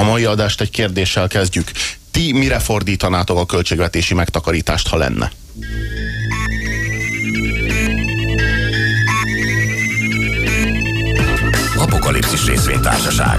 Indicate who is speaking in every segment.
Speaker 1: A mai adást egy kérdéssel kezdjük. Ti mire fordítanátok a költségvetési megtakarítást, ha lenne?
Speaker 2: Apokalipszis részvénytársaság.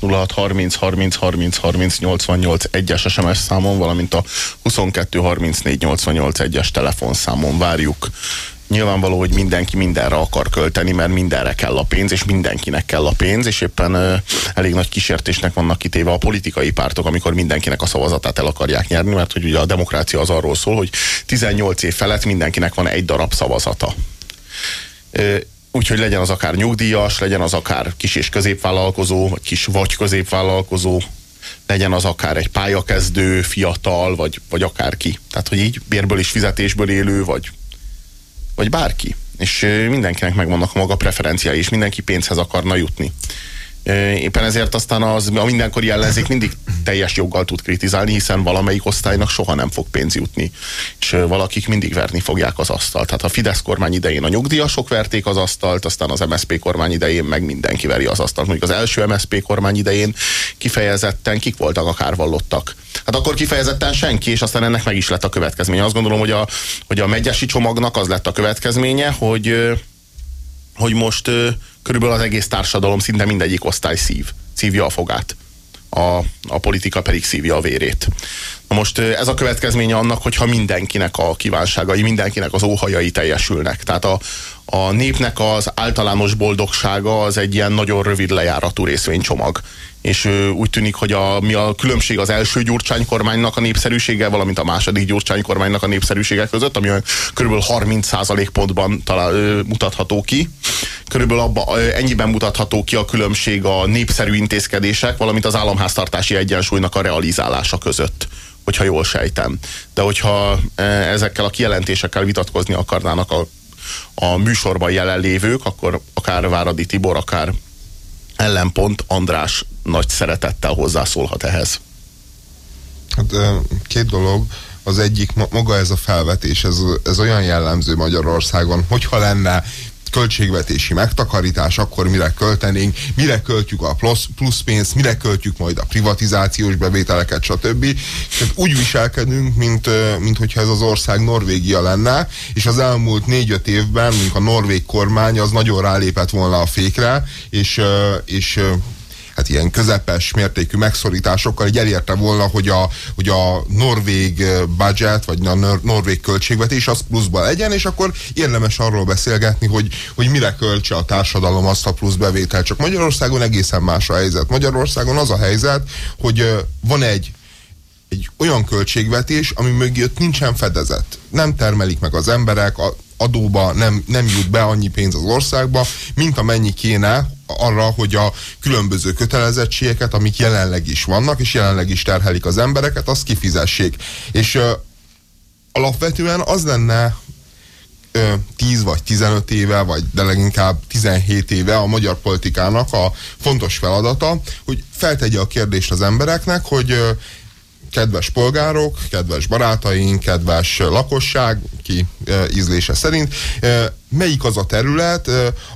Speaker 1: 0630 30 30 30 88 1-es SMS számon, valamint a 22 34 88 1-es telefonszámon várjuk. Nyilvánvaló, hogy mindenki mindenre akar költeni, mert mindenre kell a pénz, és mindenkinek kell a pénz, és éppen ö, elég nagy kísértésnek vannak kitéve a politikai pártok, amikor mindenkinek a szavazatát el akarják nyerni, mert hogy ugye a demokrácia az arról szól, hogy 18 év felett mindenkinek van egy darab szavazata. Úgyhogy legyen az akár nyugdíjas, legyen az akár kis és középvállalkozó, vagy kis vagy középvállalkozó, legyen az akár egy pályakezdő, fiatal, vagy, vagy akárki. Tehát, hogy így bérből és fizetésből élő, vagy, vagy bárki. És mindenkinek megvannak a maga preferenciái, és mindenki pénzhez akarna jutni. Éppen ezért aztán az, a mindenkori ellenzék mindig teljes joggal tud kritizálni, hiszen valamelyik osztálynak soha nem fog pénz jutni. És valakik mindig verni fogják az asztalt. Tehát a Fidesz kormány idején a nyugdíjasok verték az asztalt, aztán az MSZP kormány idején meg mindenki veri az asztalt. Mondjuk az első MSZP kormány idején kifejezetten kik voltak a kárvallottak. Hát akkor kifejezetten senki, és aztán ennek meg is lett a következménye. Azt gondolom, hogy a, hogy a megyesi csomagnak az lett a következménye, hogy, hogy most körülbelül az egész társadalom, szinte mindegyik osztály szív, szívja a fogát. A, a politika pedig szívja a vérét. Na most ez a következménye annak, hogyha mindenkinek a kívánságai, mindenkinek az óhajai teljesülnek. Tehát a, a népnek az általános boldogsága az egy ilyen nagyon rövid lejáratú részvénycsomag és úgy tűnik, hogy a, mi a különbség az első Gyurcsány kormánynak a népszerűsége, valamint a második Gyurcsány kormánynak a népszerűsége között, ami kb. 30% pontban talál, mutatható ki. Körülbelül abba, ennyiben mutatható ki a különbség a népszerű intézkedések, valamint az államháztartási egyensúlynak a realizálása között hogyha jól sejtem. De hogyha ezekkel a kijelentésekkel vitatkozni akarnának a, a műsorban jelenlévők, akkor akár Váradi Tibor, akár ellenpont András nagy szeretettel hozzászólhat ehhez.
Speaker 3: Hát két dolog. Az egyik maga ez a felvetés, ez, ez olyan jellemző Magyarországon, hogyha lenne költségvetési megtakarítás, akkor mire költenénk, mire költjük a plusz, plusz pénzt, mire költjük majd a privatizációs bevételeket, stb. Tehát úgy viselkedünk, mint, mint hogyha ez az ország Norvégia lenne, és az elmúlt négy-öt évben, mint a norvég kormány, az nagyon rálépett volna a fékre, és, és hát ilyen közepes mértékű megszorításokkal így elérte volna, hogy a, hogy a norvég budget, vagy a norvég költségvetés az pluszba legyen, és akkor érdemes arról beszélgetni, hogy, hogy mire költse a társadalom azt a plusz bevételt. Csak Magyarországon egészen más a helyzet. Magyarországon az a helyzet, hogy van egy egy olyan költségvetés, ami mögött nincsen fedezet. Nem termelik meg az emberek, a adóba nem, nem jut be annyi pénz az országba, mint amennyi kéne arra, hogy a különböző kötelezettségeket, amik jelenleg is vannak, és jelenleg is terhelik az embereket, azt kifizessék. És ö, alapvetően az lenne ö, 10 vagy 15 éve, vagy de leginkább 17 éve a magyar politikának a fontos feladata, hogy feltegye a kérdést az embereknek, hogy ö, kedves polgárok, kedves barátaink, kedves lakosság, ki ízlése szerint, melyik az a terület,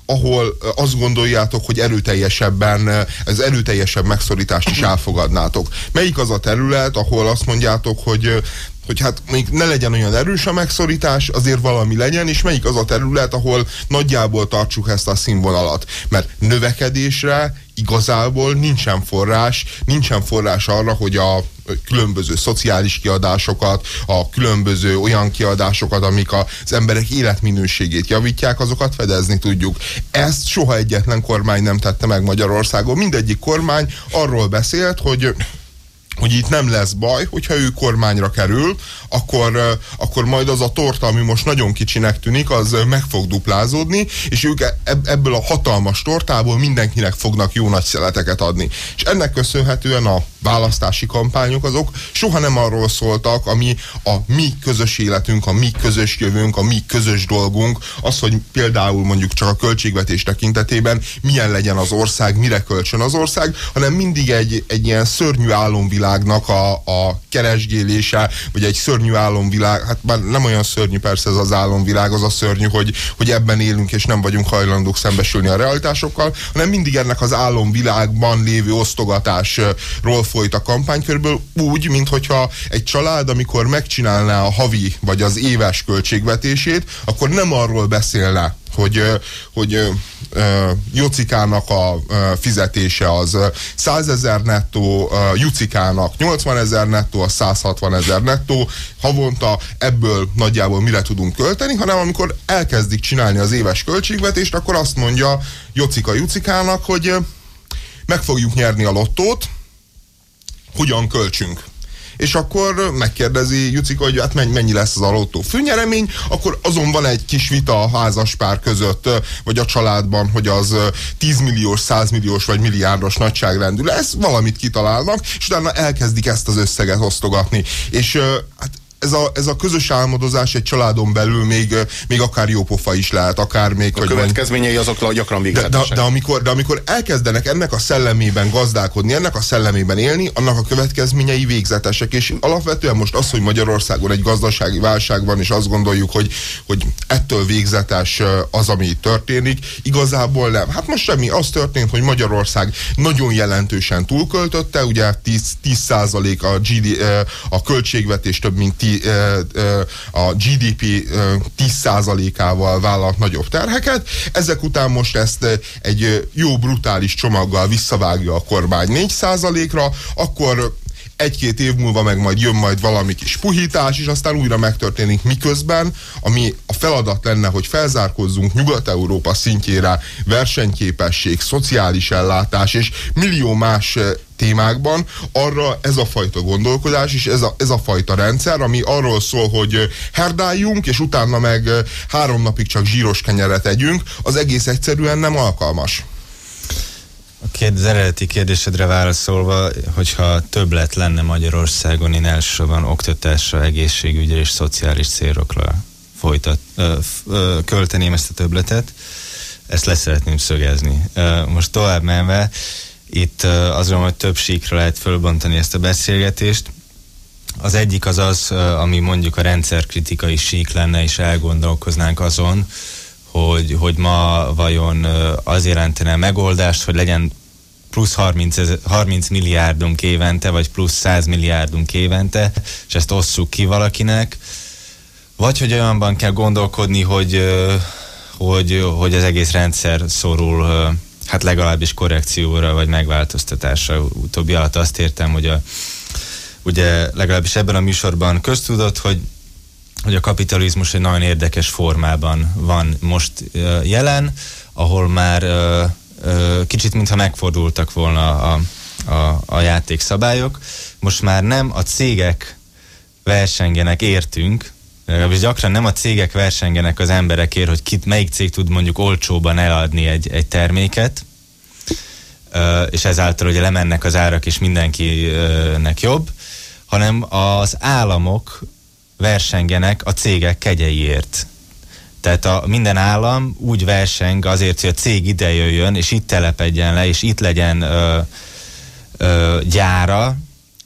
Speaker 3: ahol azt gondoljátok, hogy erőteljesebben, ez erőteljesebb megszorítást is elfogadnátok? Melyik az a terület, ahol azt mondjátok, hogy hogy hát még ne legyen olyan erős a megszorítás, azért valami legyen, és melyik az a terület, ahol nagyjából tartsuk ezt a színvonalat. Mert növekedésre igazából nincsen forrás, nincsen forrás arra, hogy a különböző szociális kiadásokat, a különböző olyan kiadásokat, amik az emberek életminőségét javítják, azokat fedezni tudjuk. Ezt soha egyetlen kormány nem tette meg Magyarországon. Mindegyik kormány arról beszélt, hogy hogy itt nem lesz baj, hogyha ő kormányra kerül, akkor, akkor majd az a torta, ami most nagyon kicsinek tűnik, az meg fog duplázódni, és ők ebből a hatalmas tortából mindenkinek fognak jó nagy szeleteket adni. És ennek köszönhetően a választási kampányok, azok soha nem arról szóltak, ami a mi közös életünk, a mi közös jövőnk, a mi közös dolgunk, az, hogy például mondjuk csak a költségvetés tekintetében milyen legyen az ország, mire kölcsön az ország, hanem mindig egy, egy ilyen szörnyű álomvilágnak a, a keresgélése, vagy egy szörnyű álomvilág, hát már nem olyan szörnyű persze ez az álomvilág, az a szörnyű, hogy, hogy ebben élünk, és nem vagyunk hajlandók szembesülni a realitásokkal, hanem mindig ennek az álomvilágban lévő osztogatásról folyt a kampány, körülbelül úgy, mintha egy család, amikor megcsinálná a havi vagy az éves költségvetését, akkor nem arról beszélne, hogy, hogy Jocikának a fizetése az 100 ezer nettó, Jucikának 80 ezer nettó, a 160 ezer nettó, havonta ebből nagyjából mire tudunk költeni, hanem amikor elkezdik csinálni az éves költségvetést, akkor azt mondja Jocika Jucikának, hogy meg fogjuk nyerni a lottót, hogyan költsünk és akkor megkérdezi Jucika, hogy hát mennyi lesz az alottó főnyeremény, akkor azon van egy kis vita a házaspár között, vagy a családban, hogy az 10 milliós, 100 milliós vagy milliárdos nagyságrendű lesz, valamit kitalálnak, és utána elkezdik ezt az összeget osztogatni. És hát ez a, ez a közös álmodozás egy családon belül még, még akár jó pofa is lehet, akár még...
Speaker 1: A hogy következményei azok gyakran végzetesek.
Speaker 3: De, de, de, amikor, de amikor elkezdenek ennek a szellemében gazdálkodni, ennek a szellemében élni, annak a következményei végzetesek. És alapvetően most az, hogy Magyarországon egy gazdasági válság van, és azt gondoljuk, hogy, hogy ettől végzetes az, ami történik, igazából nem. Hát most semmi, az történt, hogy Magyarország nagyon jelentősen túlköltötte, ugye 10, 10 a, GD, a költségvetés több mint 10 a GDP 10%-ával vállalt nagyobb terheket. Ezek után most ezt egy jó brutális csomaggal visszavágja a kormány 4%-ra, akkor egy-két év múlva meg majd jön majd valami kis puhítás, és aztán újra megtörténik miközben, ami a feladat lenne, hogy felzárkozzunk Nyugat-Európa szintjére versenyképesség, szociális ellátás és millió más témákban, arra ez a fajta gondolkodás és ez a, ez a fajta rendszer, ami arról szól, hogy herdáljunk, és utána meg három napig csak zsíros kenyeret együnk, az egész egyszerűen nem alkalmas.
Speaker 4: A kérd, az eredeti kérdésedre válaszolva, hogyha többlet lenne Magyarországon, én elsősorban oktatásra, egészségügyre és szociális célokra folytat, ö, ö, költeném ezt a többletet. Ezt leszeretném szögezni. Ö, most tovább menve, itt gondolom, hogy több síkra lehet fölbontani ezt a beszélgetést. Az egyik az az, ami mondjuk a rendszerkritikai sík lenne, és elgondolkoznánk azon, hogy, hogy ma vajon az jelentene megoldást, hogy legyen plusz 30, 30 milliárdunk évente, vagy plusz 100 milliárdunk évente, és ezt osszuk ki valakinek, vagy hogy olyanban kell gondolkodni, hogy, hogy, hogy az egész rendszer szorul hát legalábbis korrekcióra vagy megváltoztatásra. Utóbbi alatt azt értem, hogy a, ugye legalábbis ebben a műsorban köztudott, hogy hogy a kapitalizmus egy nagyon érdekes formában van most jelen, ahol már kicsit mintha megfordultak volna a, a, a játékszabályok. Most már nem a cégek versengenek értünk, legalábbis gyakran nem a cégek versengenek az emberekért, hogy kit, melyik cég tud mondjuk olcsóban eladni egy, egy terméket, és ezáltal ugye lemennek az árak, és mindenkinek jobb, hanem az államok versengenek a cégek kegyeiért. Tehát a, minden állam úgy verseng azért, hogy a cég ide jöjjön, és itt telepedjen le, és itt legyen ö, ö, gyára,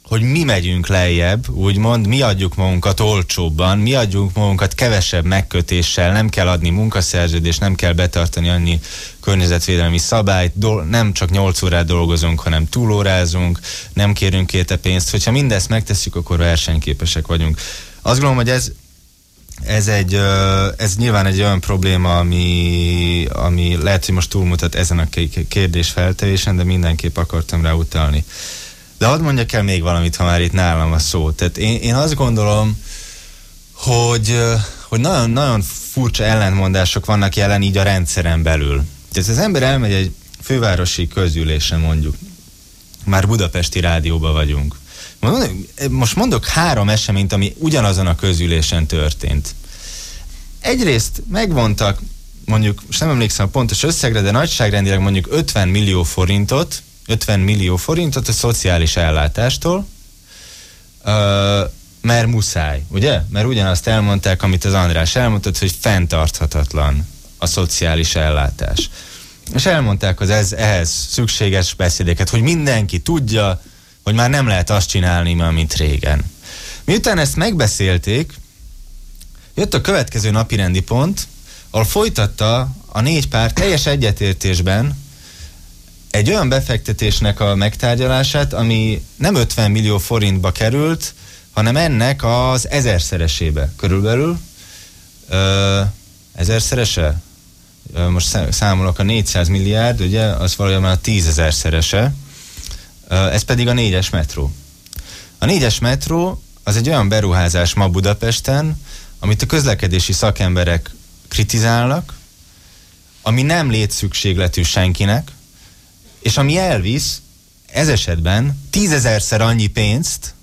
Speaker 4: hogy mi megyünk lejjebb, úgymond, mi adjuk magunkat olcsóbban, mi adjuk magunkat kevesebb megkötéssel, nem kell adni munkaszerződést, nem kell betartani annyi környezetvédelmi szabályt, nem csak 8 órát dolgozunk, hanem túlórázunk, nem kérünk érte pénzt. Hogyha mindezt megtesszük, akkor versenyképesek vagyunk. Azt gondolom, hogy ez ez egy, ez nyilván egy olyan probléma, ami, ami lehet, hogy most túlmutat ezen a kérdés feltevésen, de mindenképp akartam rá utalni. De hadd mondjak el még valamit, ha már itt nálam a szó. Tehát én, én azt gondolom, hogy, hogy nagyon, nagyon furcsa ellentmondások vannak jelen így a rendszeren belül. Tehát az ember elmegy egy fővárosi közgyűlésre mondjuk, már budapesti rádióban vagyunk. Most mondok három eseményt, ami ugyanazon a közülésen történt. Egyrészt megvontak, mondjuk, most nem emlékszem a pontos összegre, de nagyságrendileg mondjuk 50 millió forintot 50 millió forintot a szociális ellátástól, mert muszáj, ugye? Mert ugyanazt elmondták, amit az András elmondott, hogy fenntarthatatlan a szociális ellátás. És elmondták az ez, ehhez szükséges beszédeket, hogy mindenki tudja, hogy már nem lehet azt csinálni, mint régen. Miután ezt megbeszélték, jött a következő napi rendi pont, ahol folytatta a négy pár teljes egyetértésben egy olyan befektetésnek a megtárgyalását, ami nem 50 millió forintba került, hanem ennek az ezerszeresébe körülbelül. Ö, ezerszerese? Ö, most számolok a 400 milliárd, ugye, az valójában a tízezerszerese. Ez pedig a négyes metró. A négyes metró az egy olyan beruházás ma Budapesten, amit a közlekedési szakemberek kritizálnak, ami nem létszükségletű senkinek, és ami elvisz ez esetben tízezerszer annyi pénzt,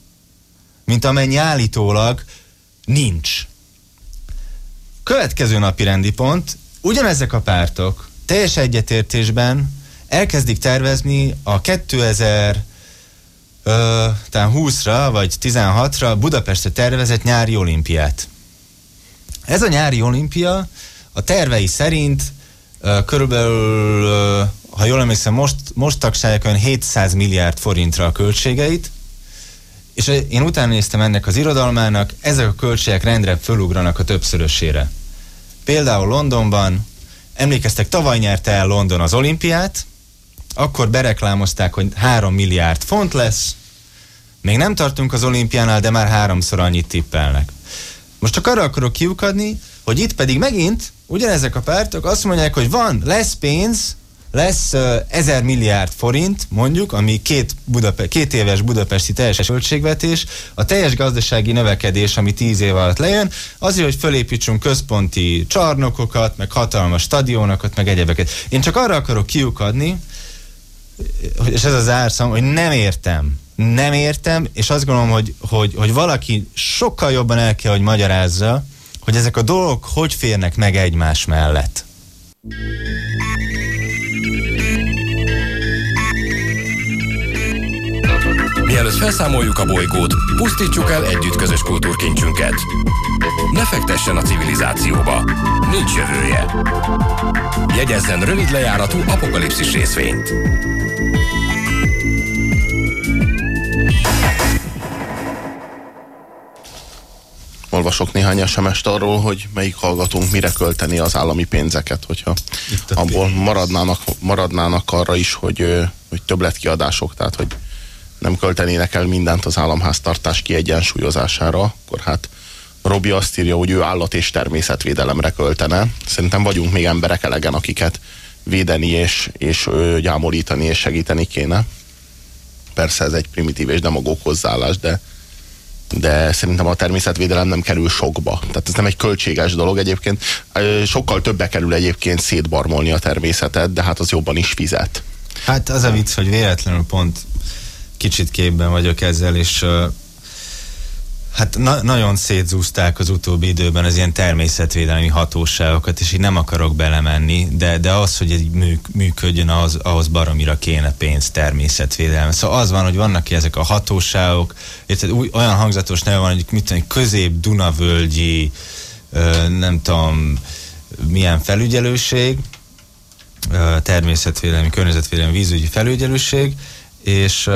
Speaker 4: mint amennyi állítólag nincs. Következő napi rendi pont, ugyanezek a pártok teljes egyetértésben elkezdik tervezni a 2000 ö, 20-ra vagy 16-ra Budapestre tervezett nyári olimpiát. Ez a nyári olimpia a tervei szerint ö, körülbelül, ö, ha jól emlékszem, most, most tagsálják olyan 700 milliárd forintra a költségeit, és én utána néztem ennek az irodalmának, ezek a költségek rendre fölugranak a többszörösére. Például Londonban, emlékeztek, tavaly nyerte el London az olimpiát, akkor bereklámozták, hogy 3 milliárd font lesz, még nem tartunk az olimpiánál, de már háromszor annyit tippelnek. Most csak arra akarok kiukadni, hogy itt pedig megint ugyanezek a pártok azt mondják, hogy van, lesz pénz, lesz uh, ezer milliárd forint, mondjuk, ami két, Budape- két éves budapesti teljes költségvetés, a teljes gazdasági növekedés, ami tíz év alatt lejön, azért, hogy fölépítsünk központi csarnokokat, meg hatalmas stadionokat, meg egyebeket. Én csak arra akarok kiukadni, és ez az árszam, hogy nem értem, nem értem, és azt gondolom, hogy, hogy, hogy valaki sokkal jobban el kell, hogy magyarázza, hogy ezek a dolgok hogy férnek meg egymás mellett.
Speaker 2: Mielőtt felszámoljuk a bolygót, pusztítsuk el együtt közös kultúrkincsünket. Ne fektessen a civilizációba. Nincs jövője. Jegyezzen rövid lejáratú apokalipszis részvényt.
Speaker 1: olvasok néhány sms arról, hogy melyik hallgatónk mire költeni az állami pénzeket, hogyha abból maradnának, maradnának arra is, hogy, hogy többletkiadások, tehát hogy nem költenének el mindent az államháztartás kiegyensúlyozására, akkor hát Robi azt írja, hogy ő állat és természetvédelemre költene. Szerintem vagyunk még emberek elegen, akiket védeni és, és gyámolítani és segíteni kéne. Persze ez egy primitív és demagóg hozzáállás, de, de szerintem a természetvédelem nem kerül sokba. Tehát ez nem egy költséges dolog egyébként. Sokkal többe kerül egyébként szétbarmolni a természetet, de hát az jobban is fizet.
Speaker 4: Hát az a vicc, hogy véletlenül pont kicsit képben vagyok ezzel, és hát na- nagyon szétzúzták az utóbbi időben az ilyen természetvédelmi hatóságokat, és így nem akarok belemenni, de, de az, hogy egy műk, működjön, ahhoz, ahhoz baromira kéne pénz természetvédelme. Szóval az van, hogy vannak ki ezek a hatóságok, érted, új, olyan hangzatos neve van, hogy mit tudom, közép-dunavölgyi, nem tudom, milyen felügyelőség, természetvédelmi, környezetvédelmi, vízügyi felügyelőség, és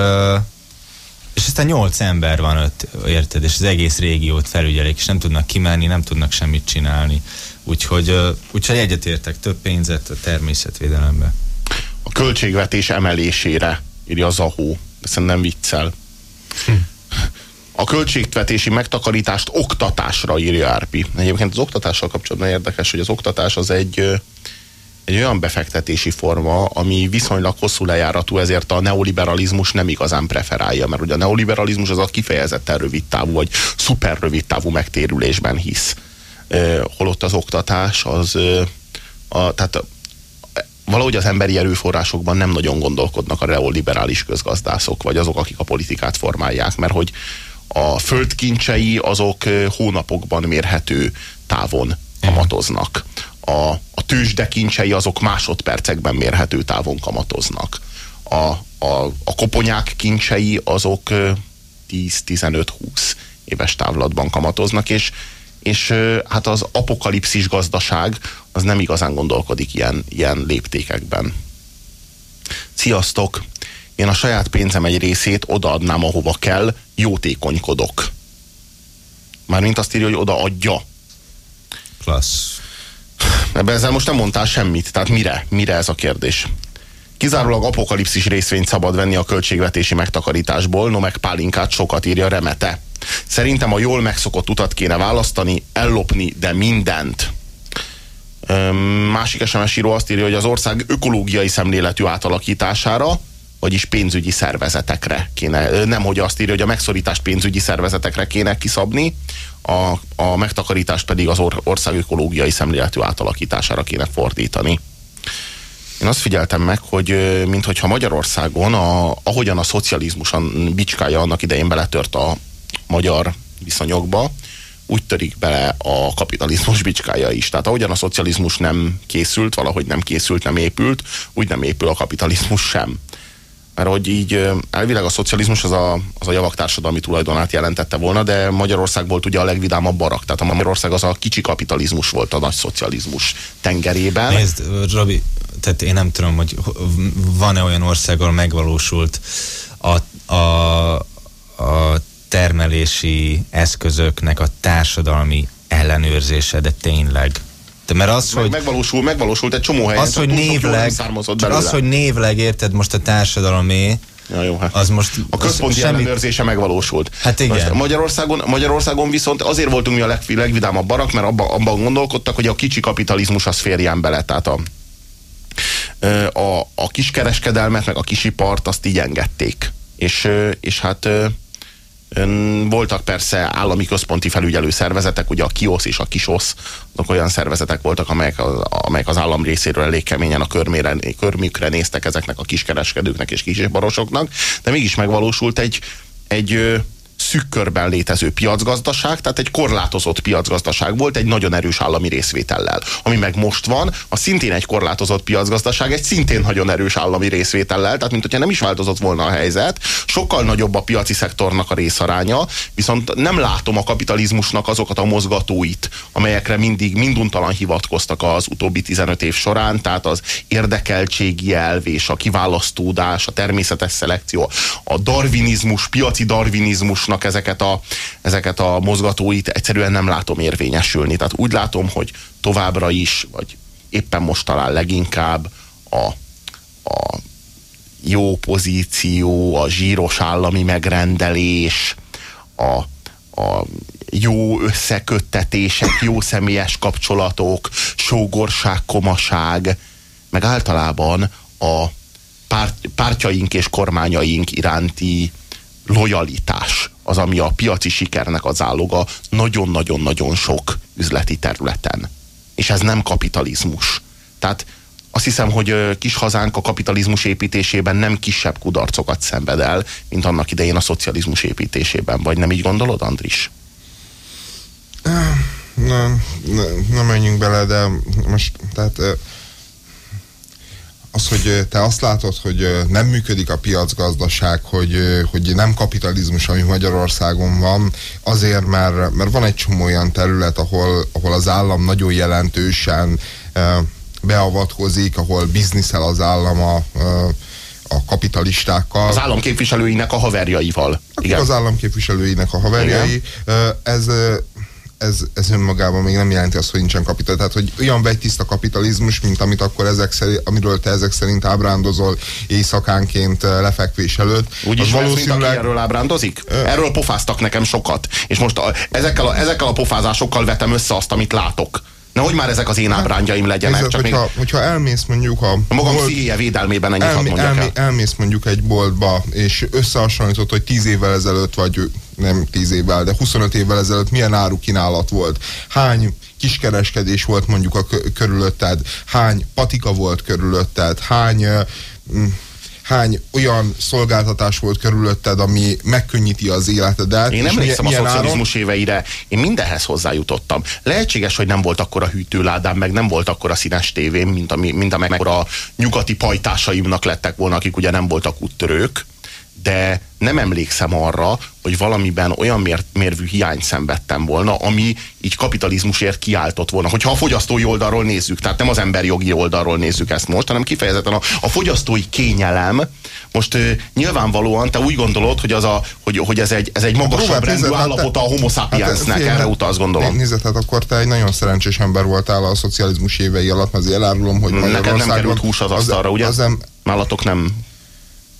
Speaker 4: és aztán nyolc ember van ott, érted, és az egész régiót felügyelik, és nem tudnak kimenni, nem tudnak semmit csinálni. Úgyhogy, úgyhogy egyetértek több pénzet a természetvédelembe.
Speaker 1: A költségvetés emelésére írja Zahó, de szerintem viccel. Hm. A költségvetési megtakarítást oktatásra írja Árpi. Egyébként az oktatással kapcsolatban érdekes, hogy az oktatás az egy egy olyan befektetési forma, ami viszonylag hosszú lejáratú, ezért a neoliberalizmus nem igazán preferálja, mert ugye a neoliberalizmus az a kifejezetten rövid távú, vagy szuper rövid távú megtérülésben hisz. holott az oktatás az, a, tehát valahogy az emberi erőforrásokban nem nagyon gondolkodnak a neoliberális közgazdászok, vagy azok, akik a politikát formálják, mert hogy a földkincsei azok hónapokban mérhető távon kamatoznak a, a tőzsdekincsei azok másodpercekben mérhető távon kamatoznak. A, a, a koponyák kincsei azok 10-15-20 éves távlatban kamatoznak, és, és hát az apokalipszis gazdaság az nem igazán gondolkodik ilyen, ilyen léptékekben. Sziasztok! Én a saját pénzem egy részét odaadnám, ahova kell, jótékonykodok. Mármint azt írja, hogy odaadja.
Speaker 4: Klassz.
Speaker 1: Ebben ezzel most nem mondtál semmit, tehát mire? Mire ez a kérdés? Kizárólag apokalipszis részvényt szabad venni a költségvetési megtakarításból, no meg pálinkát sokat írja Remete. Szerintem a jól megszokott utat kéne választani, ellopni, de mindent. Másik SMS író azt írja, hogy az ország ökológiai szemléletű átalakítására, vagyis pénzügyi szervezetekre kéne, nem hogy azt írja, hogy a megszorítást pénzügyi szervezetekre kéne kiszabni, a, a megtakarítást pedig az or, ország ökológiai szemléletű átalakítására kéne fordítani. Én azt figyeltem meg, hogy minthogyha Magyarországon, a, ahogyan a szocializmus a bicskája annak idején beletört a magyar viszonyokba, úgy törik bele a kapitalizmus bicskája is. Tehát ahogyan a szocializmus nem készült, valahogy nem készült, nem épült, úgy nem épül a kapitalizmus sem. Mert hogy így elvileg a szocializmus az a, az a javak társadalmi tulajdonát jelentette volna, de Magyarország volt ugye a legvidámabb barak. Tehát a Magyarország az a kicsi kapitalizmus volt a nagy szocializmus tengerében.
Speaker 4: Nézd, Robi, tehát én nem tudom, hogy van-e olyan ország, ahol megvalósult a, a, a termelési eszközöknek a társadalmi ellenőrzése, de tényleg. De mert az,
Speaker 1: Meg,
Speaker 4: hogy...
Speaker 1: Megvalósul, megvalósult egy csomó helyen,
Speaker 4: az, hogy névleg, az, hogy névleg érted most a társadalomé,
Speaker 1: Ja, jó, hát.
Speaker 4: az most
Speaker 1: a központi
Speaker 4: semmi...
Speaker 1: ellenőrzése megvalósult.
Speaker 4: Hát igen.
Speaker 1: Most Magyarországon, Magyarországon viszont azért voltunk mi a leg, legvidámabb barak, mert abban, abban gondolkodtak, hogy a kicsi kapitalizmus az férjen bele. Tehát a, a, a kiskereskedelmet, meg a kisipart azt így engedték. És, és hát voltak persze állami központi felügyelő szervezetek, ugye a KIOSZ és a KISOSZ, azok olyan szervezetek voltak, amelyek, amelyek az állam részéről elég keményen a körmére, körmükre néztek ezeknek a kiskereskedőknek és kisbarosoknak, de mégis megvalósult egy, egy szűk körben létező piacgazdaság, tehát egy korlátozott piacgazdaság volt egy nagyon erős állami részvétellel. Ami meg most van, a szintén egy korlátozott piacgazdaság, egy szintén nagyon erős állami részvétellel, tehát mint nem is változott volna a helyzet, sokkal nagyobb a piaci szektornak a részaránya, viszont nem látom a kapitalizmusnak azokat a mozgatóit, amelyekre mindig minduntalan hivatkoztak az utóbbi 15 év során, tehát az érdekeltségi elv és a kiválasztódás, a természetes szelekció, a darwinizmus, piaci darwinizmusnak piacnak ezeket a, ezeket a mozgatóit egyszerűen nem látom érvényesülni. Tehát úgy látom, hogy továbbra is, vagy éppen most talán leginkább a, a jó pozíció, a zsíros állami megrendelés, a, a jó összeköttetések, jó személyes kapcsolatok, sógorság, komaság, meg általában a párt, pártjaink és kormányaink iránti lojalitás az, ami a piaci sikernek az áloga nagyon-nagyon-nagyon sok üzleti területen. És ez nem kapitalizmus. Tehát azt hiszem, hogy kis hazánk a kapitalizmus építésében nem kisebb kudarcokat szenved el, mint annak idején a szocializmus építésében. Vagy nem így gondolod, Andris?
Speaker 3: Nem, nem, nem menjünk bele, de most, tehát az, hogy te azt látod, hogy nem működik a piacgazdaság, hogy, hogy nem kapitalizmus, ami Magyarországon van, azért, mert, mert van egy csomó olyan terület, ahol, ahol az állam nagyon jelentősen beavatkozik, ahol bizniszel az állam a, a kapitalistákkal.
Speaker 1: Az államképviselőinek a haverjaival.
Speaker 3: Igen. Az államképviselőinek a haverjai. Igen. Ez ez, ez önmagában még nem jelenti azt, hogy nincsen kapitalizmus. Tehát, hogy olyan vegytiszta kapitalizmus, mint amit akkor ezek szerint, amiről te ezek szerint ábrándozol éjszakánként eh, lefekvés előtt.
Speaker 1: Úgy is valószínűleg... mint erről ábrándozik? Erről pofáztak nekem sokat. És most a, ezekkel, a, ezekkel a pofázásokkal vetem össze azt, amit látok. Nehogy már ezek az én ábrányjaim legyenek. Nézd,
Speaker 3: csak hogyha, még... hogyha elmész mondjuk a... a
Speaker 1: magam bolt, szíje védelmében ennyit elmé, elmé, el.
Speaker 3: Elmész mondjuk egy boltba, és összehasonlított, hogy 10 évvel ezelőtt, vagy nem 10 évvel, de 25 évvel ezelőtt milyen árukínálat volt. Hány kiskereskedés volt mondjuk a körülötted, hány patika volt körülötted, hány hány olyan szolgáltatás volt körülötted, ami megkönnyíti az életedet.
Speaker 1: Én emlékszem a szocializmus áron... éveire, én mindenhez hozzájutottam. Lehetséges, hogy nem volt akkor a hűtőládám, meg nem volt akkor a színes tévém, mint, ami, mint amekkora a nyugati pajtásaimnak lettek volna, akik ugye nem voltak úttörők de nem emlékszem arra, hogy valamiben olyan mér, mérvű hiányt szenvedtem volna, ami így kapitalizmusért kiáltott volna. Hogyha a fogyasztói oldalról nézzük, tehát nem az emberjogi oldalról nézzük ezt most, hanem kifejezetten a, a fogyasztói kényelem. Most ö, nyilvánvalóan te úgy gondolod, hogy, az a, hogy, hogy ez egy, ez egy magasabb Robert, rendű nézed, állapota a homo sapiensnek, hát, erre utalsz gondolom.
Speaker 3: Nézd, hát akkor te egy nagyon szerencsés ember voltál a szocializmus évei alatt, azért elárulom, hogy
Speaker 1: Neked nem került hús az asztalra, ugye? Az, az, Nálatok nem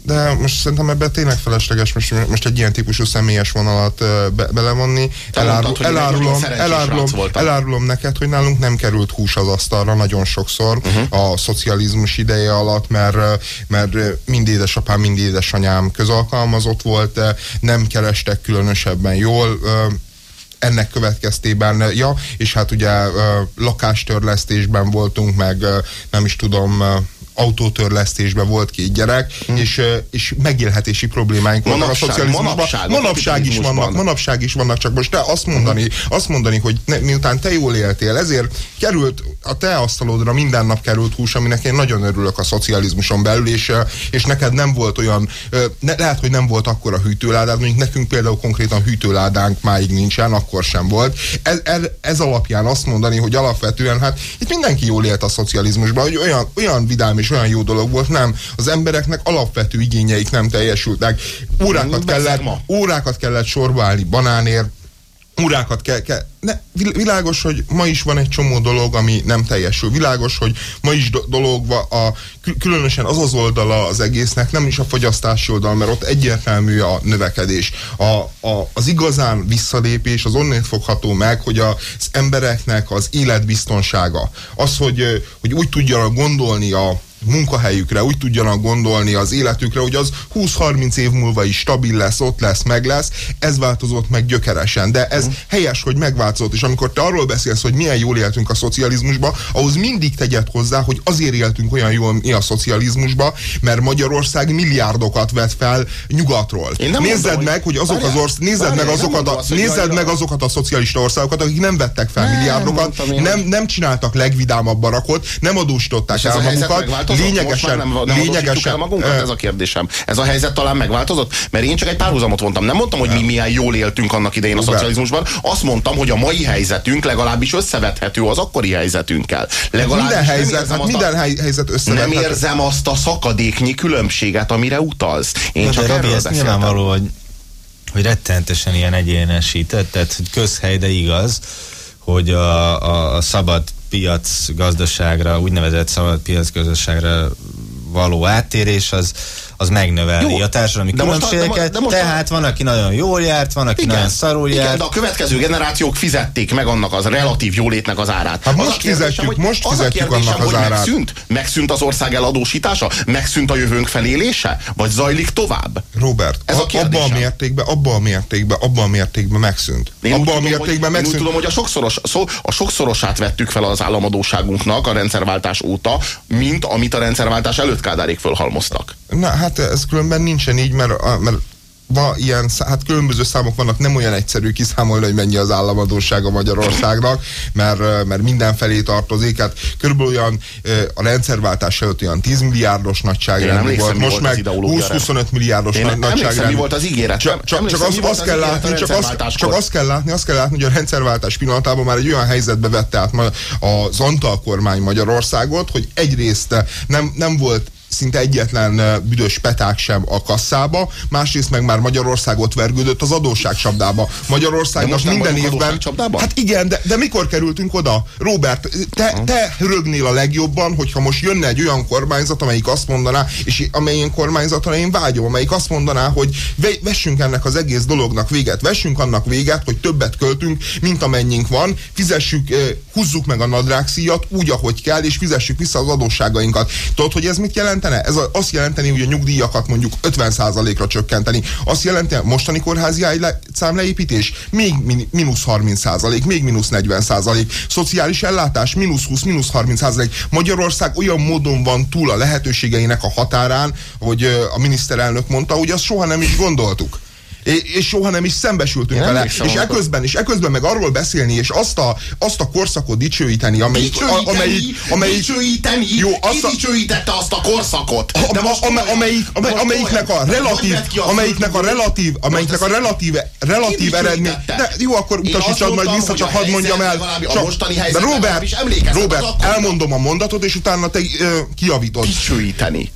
Speaker 3: de most szerintem ebben tényleg felesleges most, most egy ilyen típusú személyes vonalat be, belevonni. Elárul, mondtad, elárulom, elárulom, elárulom neked, hogy nálunk nem került hús az asztalra nagyon sokszor uh-huh. a szocializmus ideje alatt, mert, mert mind édesapám, mind édesanyám közalkalmazott volt, nem kerestek különösebben jól, ennek következtében, ja, és hát ugye lakástörlesztésben voltunk, meg nem is tudom, autótörlesztésben volt két gyerek, hmm. és, és megélhetési problémáink
Speaker 1: vannak a szocializmusban.
Speaker 3: Manapság, manapság is vannak, manapság is vannak, csak most te azt mondani, hmm. azt mondani hogy ne, miután te jól éltél, ezért került a te asztalodra minden nap került hús, aminek én nagyon örülök a szocializmuson belül, és, és neked nem volt olyan, ne, lehet, hogy nem volt akkor a hűtőládád, mondjuk nekünk például konkrétan hűtőládánk máig nincsen, akkor sem volt. Ez, ez, ez alapján azt mondani, hogy alapvetően hát itt mindenki jól élt a szocializmusban, hogy olyan, olyan vidám és és olyan jó dolog volt, nem. Az embereknek alapvető igényeik nem teljesültek. Órákat kellett, órákat kellett sorba állni banánért, órákat kell, kell ne, világos, hogy ma is van egy csomó dolog, ami nem teljesül. Világos, hogy ma is do dolog a, különösen az az oldala az egésznek, nem is a fogyasztási oldal, mert ott egyértelmű a növekedés. A, a, az igazán visszalépés az onnét fogható meg, hogy az embereknek az életbiztonsága, az, hogy, hogy úgy tudjanak gondolni a, munkahelyükre, úgy tudjanak gondolni az életükre, hogy az 20-30 év múlva is stabil lesz, ott lesz, meg lesz. Ez változott meg gyökeresen, de ez mm. helyes, hogy megváltozott, és amikor te arról beszélsz, hogy milyen jól éltünk a szocializmusba, ahhoz mindig tegyed hozzá, hogy azért éltünk olyan jól mi a szocializmusba, mert Magyarország milliárdokat vett fel nyugatról. nézzed mondom, meg, hogy azok várjál, az orsz, nézzed várjál, meg azokat a, nézzed meg azokat a szocialista országokat, akik nem vettek fel nem, milliárdokat, nem, nem csináltak legvidámabb barakot, nem adósították el magukat, lényegesen,
Speaker 1: nem, nem lényegesen, el magunkat? Ez a kérdésem. Ez a helyzet talán megváltozott? Mert én csak egy párhuzamot mondtam. Nem mondtam, hogy mi milyen jól éltünk annak idején a szocializmusban. Azt mondtam, hogy a mai helyzetünk legalábbis összevethető az akkori helyzetünkkel. Legalábbis
Speaker 3: minden helyzet, hát minden a, helyzet összevethető.
Speaker 1: Nem érzem azt a szakadéknyi különbséget, amire utalsz. Én csak erről ez
Speaker 4: nyilvánvaló, hogy, hogy rettenetesen ilyen egyénesített, tehát hogy közhely, de igaz, hogy a, a, a szabad piac gazdaságra, úgynevezett szabad piac gazdaságra való áttérés az, az megnöveli Jó, a társadalmi de különbségeket, most, de, de most tehát van, aki nagyon jól járt, van, aki igen, nagyon szarul járt. Igen,
Speaker 1: de a következő generációk fizették meg annak az relatív jólétnek az árát.
Speaker 3: Hát most fizetjük, hogy most fizetjük annak az árát.
Speaker 1: Megszűnt? megszűnt az ország eladósítása? Megszűnt a jövőnk felélése? Vagy zajlik tovább?
Speaker 3: Robert, Ez a abban a mértékben, abban a mértékben, abban a mértékben megszűnt.
Speaker 1: Én abban a mértékben megszűnt. Én úgy tudom, hogy a, sokszoros, szó, a sokszorosát vettük fel az államadóságunknak a rendszerváltás óta, mint amit a rendszerváltás előtt Kádárék fölhalmoztak.
Speaker 3: Na, hát ez különben nincsen így, mert, mert va, ilyen, hát különböző számok vannak, nem olyan egyszerű kiszámolni, hogy mennyi az államadósága Magyarországnak, mert, mert mindenfelé tartozik. Hát körülbelül olyan a rendszerváltás előtt olyan 10 milliárdos nagyságrendű volt, most meg 20-25 milliárdos nagyságrendű.
Speaker 1: mi volt az ígéret.
Speaker 3: Csak, csak, csak azt, azt kell látni, csak azt, csak azt kell látni, azt kell látni, hogy a rendszerváltás pillanatában már egy olyan helyzetbe vette át az Antal kormány Magyarországot, hogy egyrészt nem, nem volt szinte egyetlen büdös peták sem a kasszába, másrészt meg már Magyarország ott vergődött az adósságcsapdába. Magyarországnak minden évben... Hát igen, de, de mikor kerültünk oda? Robert, te, te rögnél a legjobban, hogyha most jönne egy olyan kormányzat, amelyik azt mondaná, és amelyen kormányzatra én vágyom, amelyik azt mondaná, hogy vessünk ennek az egész dolognak véget, vessünk annak véget, hogy többet költünk, mint amennyink van, fizessük, húzzuk meg a nadrágszíjat úgy, ahogy kell, és fizessük vissza az adósságainkat. Tudod, hogy ez mit jelent? Jelentene? Ez azt jelenteni, hogy a nyugdíjakat mondjuk 50%-ra csökkenteni. Azt jelenti, a mostani kórházi számleépítés még mínusz 30%, még mínusz 40%, szociális ellátás mínusz 20, mínusz 30%. Magyarország olyan módon van túl a lehetőségeinek a határán, hogy a miniszterelnök mondta, hogy azt soha nem is gondoltuk és soha nem is szembesültünk vele. És eközben, és eközben meg arról beszélni, és azt a, azt a korszakot dicsőíteni, amelyik...
Speaker 1: Dicsőíteni, amelyik, amelyik dicsőíteni? Jó, azt a, dicsőítette azt a korszakot?
Speaker 3: De most a, amelyik, amely, amelyiknek a relatív, amelyiknek a relatív, amelyiknek a relatív, relatív eredmény. De jó, akkor utasítsad majd vissza, csak hadd mondjam el. Csak, de Robert, Robert, elmondom a mondatot, és utána te kiavítod.
Speaker 1: Dicsőíteni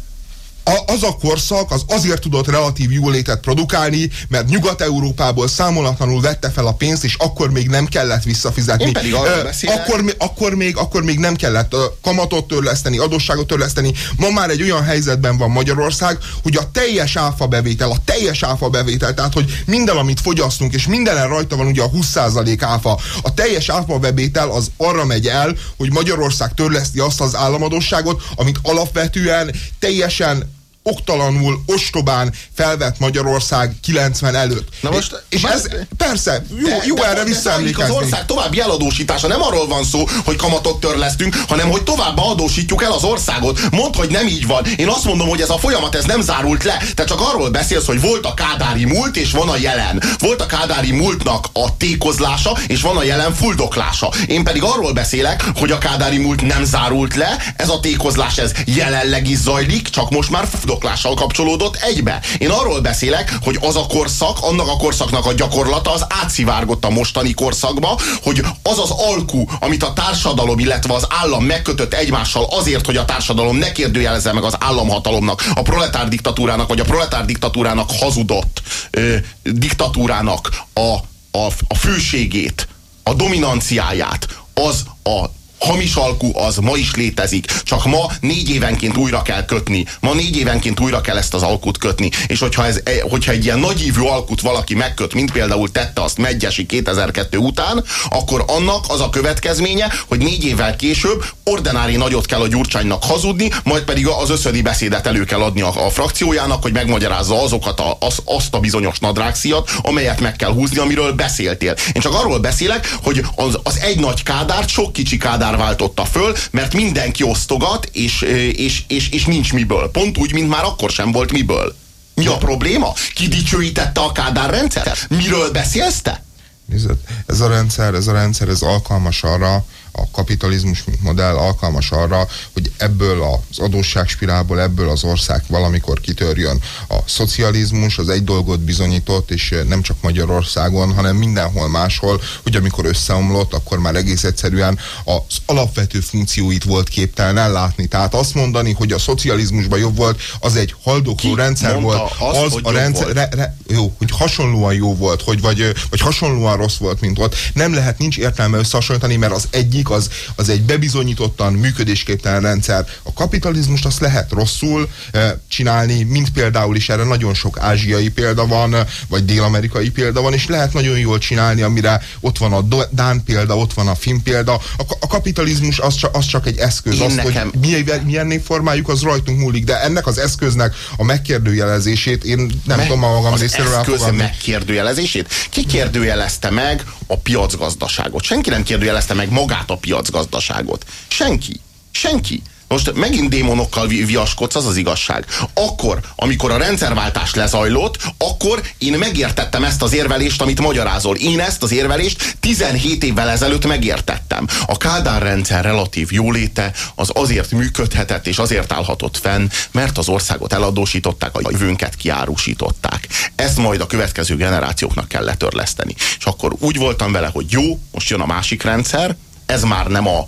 Speaker 3: a, az a korszak az azért tudott relatív jólétet produkálni, mert Nyugat-Európából számolatlanul vette fel a pénzt, és akkor még nem kellett visszafizetni. Én
Speaker 1: pedig arról
Speaker 3: akkor, akkor, még, akkor még nem kellett kamatot törleszteni, adósságot törleszteni. Ma már egy olyan helyzetben van Magyarország, hogy a teljes áfa bevétel, a teljes áfa bevétel, tehát hogy minden, amit fogyasztunk, és mindenen rajta van ugye a 20% áfa, a teljes áfa bevétel az arra megy el, hogy Magyarország törleszti azt az államadosságot, amit alapvetően teljesen oktalanul, ostobán felvett Magyarország 90 előtt.
Speaker 1: Na most,
Speaker 3: és ez persze, jó, de, jó de, erre visszaemlékezni.
Speaker 1: Az ország további eladósítása nem arról van szó, hogy kamatot törlesztünk, hanem hogy tovább adósítjuk el az országot. Mondd, hogy nem így van. Én azt mondom, hogy ez a folyamat ez nem zárult le. Te csak arról beszélsz, hogy volt a kádári múlt, és van a jelen. Volt a kádári múltnak a tékozlása, és van a jelen fuldoklása. Én pedig arról beszélek, hogy a kádári múlt nem zárult le, ez a tékozlás ez jelenleg is zajlik, csak most már indoklással kapcsolódott egybe. Én arról beszélek, hogy az a korszak, annak a korszaknak a gyakorlata az átszivárgott a mostani korszakba, hogy az az alkú, amit a társadalom, illetve az állam megkötött egymással azért, hogy a társadalom ne kérdőjelezze meg az államhatalomnak, a proletár diktatúrának, vagy a proletár diktatúrának hazudott ö, diktatúrának a, a, a főségét, a dominanciáját, az a hamis alkú az ma is létezik, csak ma négy évenként újra kell kötni. Ma négy évenként újra kell ezt az alkut kötni. És hogyha, ez, e, hogyha egy ilyen nagyívű alkut valaki megköt, mint például tette azt Megyesi 2002 után, akkor annak az a következménye, hogy négy évvel később ordinári nagyot kell a Gyurcsánynak hazudni, majd pedig az összödi beszédet elő kell adni a, a frakciójának, hogy megmagyarázza azokat a, az, azt a bizonyos nadrágszíjat, amelyet meg kell húzni, amiről beszéltél. Én csak arról beszélek, hogy az, az egy nagy kádárt sok kicsi kádár Kádár váltotta föl, mert mindenki osztogat, és, és, és, és nincs miből. Pont úgy, mint már akkor sem volt miből. Mi a probléma? Ki dicsőítette a Kádár rendszer? Miről beszélsz te?
Speaker 3: Nézd, ez a rendszer, ez a rendszer, ez alkalmas arra, a kapitalizmus, mint modell alkalmas arra, hogy ebből az adósságspirálból, ebből az ország valamikor kitörjön. A szocializmus az egy dolgot bizonyított, és nem csak Magyarországon, hanem mindenhol máshol, hogy amikor összeomlott, akkor már egész egyszerűen az alapvető funkcióit volt képtelen ellátni. Tehát azt mondani, hogy a szocializmusban jobb volt, az egy haldokló rendszer volt,
Speaker 1: azt, az a rendszer, re, re,
Speaker 3: jó, hogy hasonlóan jó volt, hogy vagy, vagy hasonlóan rossz volt, mint ott. Nem lehet, nincs értelme összehasonlítani, mert az egyik az, az egy bebizonyítottan működésképtelen rendszer. A kapitalizmust azt lehet rosszul e, csinálni, mint például is erre nagyon sok ázsiai példa van, vagy dél-amerikai példa van, és lehet nagyon jól csinálni, amire ott van a Dán példa, ott van a Finn példa. A, a kapitalizmus az csak, az csak egy eszköz. az, nekem... hogy milyen, milyen formáljuk, az rajtunk múlik, de ennek az eszköznek a megkérdőjelezését én nem Me, tudom a magam részéről
Speaker 1: elfogadni. megkérdőjelezését? Ki kérdőjelezte meg a piacgazdaságot? Senki nem kérdőjelezte meg magát a piacgazdaságot. Senki. Senki. Most megint démonokkal viaskodsz, az az igazság. Akkor, amikor a rendszerváltás lezajlott, akkor én megértettem ezt az érvelést, amit magyarázol. Én ezt az érvelést 17 évvel ezelőtt megértettem. A Kádár rendszer relatív jóléte az azért működhetett és azért állhatott fenn, mert az országot eladósították, a jövőnket kiárusították. Ezt majd a következő generációknak kell letörleszteni. És akkor úgy voltam vele, hogy jó, most jön a másik rendszer, ez már nem a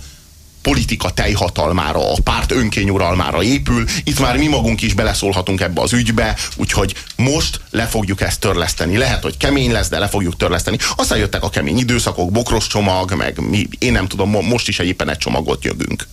Speaker 1: politika teljhatalmára, a párt önkényuralmára épül. Itt már mi magunk is beleszólhatunk ebbe az ügybe, úgyhogy most le fogjuk ezt törleszteni. Lehet, hogy kemény lesz, de le fogjuk törleszteni. Aztán jöttek a kemény időszakok, bokros csomag, meg mi, én nem tudom, most is éppen egy csomagot jövünk.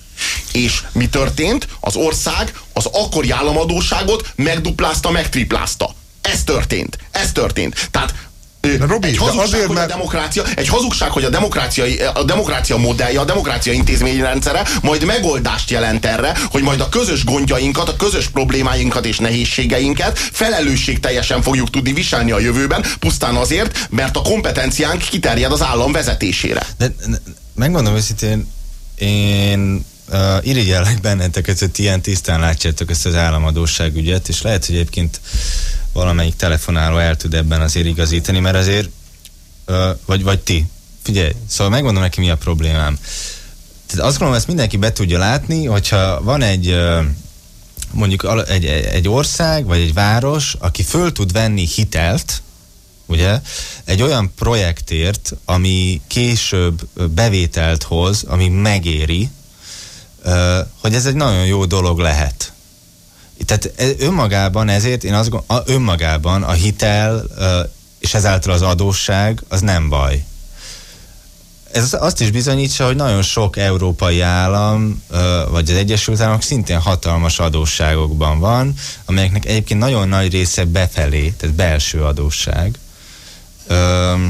Speaker 1: És mi történt? Az ország az akkori államadóságot megduplázta, megtriplázta. Ez történt. Ez történt. Tehát
Speaker 3: Robi,
Speaker 1: egy
Speaker 3: de
Speaker 1: hazugság,
Speaker 3: azért,
Speaker 1: hogy
Speaker 3: mert-
Speaker 1: a demokrácia, egy hazugság, hogy a demokrácia, a demokrácia modellje, a demokrácia intézményrendszere majd megoldást jelent erre, hogy majd a közös gondjainkat, a közös problémáinkat és nehézségeinket felelősség teljesen fogjuk tudni viselni a jövőben, pusztán azért, mert a kompetenciánk kiterjed az állam vezetésére.
Speaker 4: De ne- megmondom őszintén, én uh, irigyellek benneteket, hogy ilyen tisztán látjátok ezt az államadóságügyet, és lehet, hogy egyébként valamelyik telefonáló el tud ebben azért igazítani, mert azért, vagy, vagy ti, figyelj, szóval megmondom neki, mi a problémám. Tehát azt gondolom, ezt mindenki be tudja látni, hogyha van egy mondjuk egy, egy ország, vagy egy város, aki föl tud venni hitelt, ugye, egy olyan projektért, ami később bevételt hoz, ami megéri, hogy ez egy nagyon jó dolog lehet. Tehát e- önmagában ezért én azt gondolom, önmagában a hitel és ezáltal az adósság az nem baj. Ez azt is bizonyítsa, hogy nagyon sok európai állam, vagy az Egyesült Államok szintén hatalmas adósságokban van, amelyeknek egyébként nagyon nagy része befelé, tehát belső adósság. Ö, ö,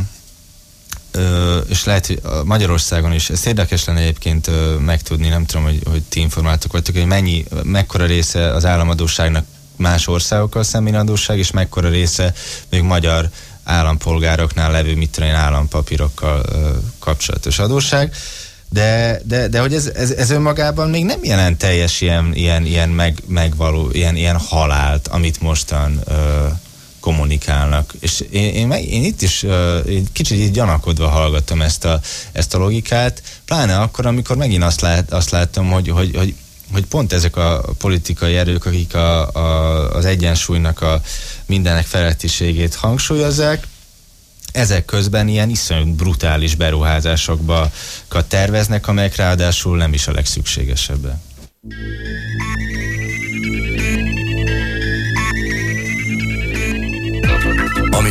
Speaker 4: és lehet, hogy Magyarországon is, ezt érdekes lenne egyébként megtudni, nem tudom, hogy, hogy ti informáltok vagytok, hogy mennyi, mekkora része az államadóságnak más országokkal szembeni adósság, és mekkora része még magyar állampolgároknál levő, mit tudom én, állampapírokkal ö, kapcsolatos adósság. De, de, de hogy ez, ez, ez önmagában még nem jelent teljes ilyen, ilyen, ilyen, meg, megvaló, ilyen, ilyen halált, amit mostan ö, kommunikálnak. És én, én, én itt is én kicsit így gyanakodva hallgatom ezt a, ezt a logikát, pláne akkor, amikor megint azt, lát, azt látom, hogy, hogy, hogy hogy pont ezek a politikai erők, akik a, a, az egyensúlynak a mindenek felettiségét hangsúlyozzák, ezek közben ilyen iszonyú brutális beruházásokba terveznek, amelyek ráadásul nem is a legszükségesebbek.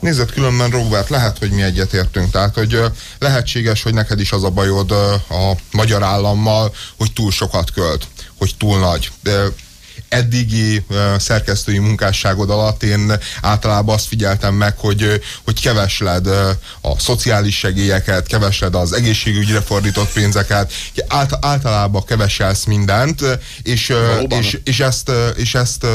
Speaker 3: Nézd, különben Robert, lehet, hogy mi egyetértünk. Tehát, hogy lehetséges, hogy neked is az a bajod a magyar állammal, hogy túl sokat költ, hogy túl nagy. De eddigi szerkesztői munkásságod alatt én általában azt figyeltem meg, hogy, hogy kevesled a szociális segélyeket, kevesled az egészségügyre fordított pénzeket, ált, általában keveselsz mindent, és,
Speaker 1: Valóban?
Speaker 3: és, és ezt, és ezt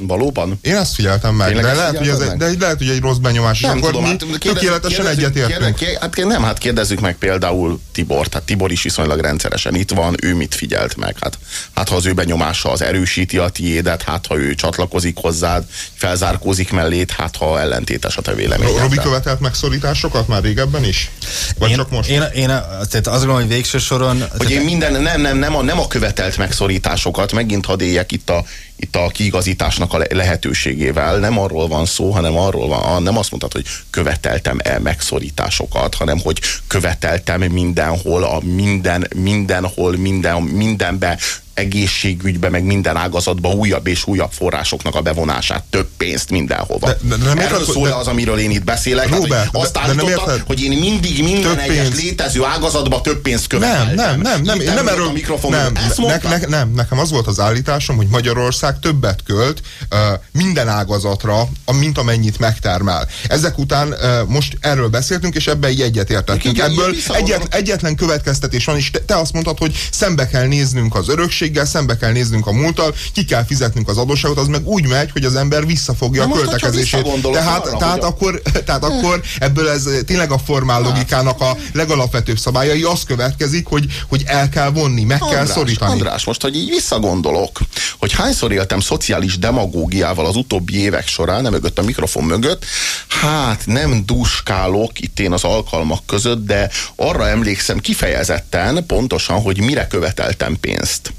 Speaker 1: Valóban?
Speaker 3: én ezt figyeltem meg,
Speaker 1: Tényleg
Speaker 3: de lehet, hogy ez, egy- de lehet, hogy egy rossz benyomás, és
Speaker 1: Nem
Speaker 3: akkor
Speaker 1: tudom,
Speaker 3: mi
Speaker 1: hát kérdez-
Speaker 3: tökéletesen egyetértünk.
Speaker 1: kérde- Hát nem, hát kérdezzük meg például Tibort. Hát Tibor is viszonylag rendszeresen itt van, ő mit figyelt meg? Hát, hát ha az ő benyomása az erősíti a tiédet, hát ha ő csatlakozik hozzád, felzárkózik mellét, hát ha ellentétes a te véleményed.
Speaker 3: Robi követelt megszorításokat már régebben is? Vagy
Speaker 4: én,
Speaker 3: csak most?
Speaker 4: Én, én, tehát azt gondolom, hogy végső soron...
Speaker 1: Hogy én minden, nem, nem, nem a, nem a követelt megszorításokat, megint hadd éljek itt a, itt a kiigazításnak a le- lehetőségével, nem arról van szó, hanem arról van, nem azt mondtad, hogy követeltem el megszorításokat, hanem hogy követeltem mindenhol, a minden, mindenhol, minden, mindenbe egészségügybe, meg minden ágazatba újabb és újabb forrásoknak a bevonását, több pénzt mindenhova.
Speaker 3: De- de- nem
Speaker 1: Erről
Speaker 3: érted,
Speaker 1: szól
Speaker 3: de-
Speaker 1: az, amiről én itt beszélek. hát, hogy
Speaker 3: Robert,
Speaker 1: azt
Speaker 3: de- de nem érted?
Speaker 1: hogy én mindig minden
Speaker 3: Több
Speaker 1: egyes
Speaker 3: pénz.
Speaker 1: létező ágazatba több pénzt követeltem.
Speaker 3: Nem, nem, nem, nem, én nem erről,
Speaker 1: a mikrofon,
Speaker 3: nem, ne, ne, nem, nekem az volt az állításom, hogy Magyarország többet költ uh, minden ágazatra, mint amennyit megtermel. Ezek után uh, most erről beszéltünk, és ebben így egyetértettünk. Ebből egyet, egyetlen következtetés van, és te, te azt mondtad, hogy szembe kell néznünk az örökséggel, szembe kell néznünk a múlttal, ki kell fizetnünk az adósságot, az meg úgy megy, hogy az ember visszafogja a
Speaker 1: most, hogyha
Speaker 3: költekezését. Tehát,
Speaker 1: arra,
Speaker 3: tehát,
Speaker 1: a-
Speaker 3: akkor, tehát akkor ebből ez tényleg a formál logikának a legalapvetőbb szabályai az következik, hogy, hogy el kell vonni, meg kell
Speaker 1: András,
Speaker 3: szorítani.
Speaker 1: András, most, hogy így visszagondolok, hogy hányszor éltem szociális demagógiával az utóbbi évek során, nem mögött a mikrofon mögött, hát nem duskálok itt én az alkalmak között, de arra emlékszem kifejezetten, pontosan, hogy mire követeltem pénzt.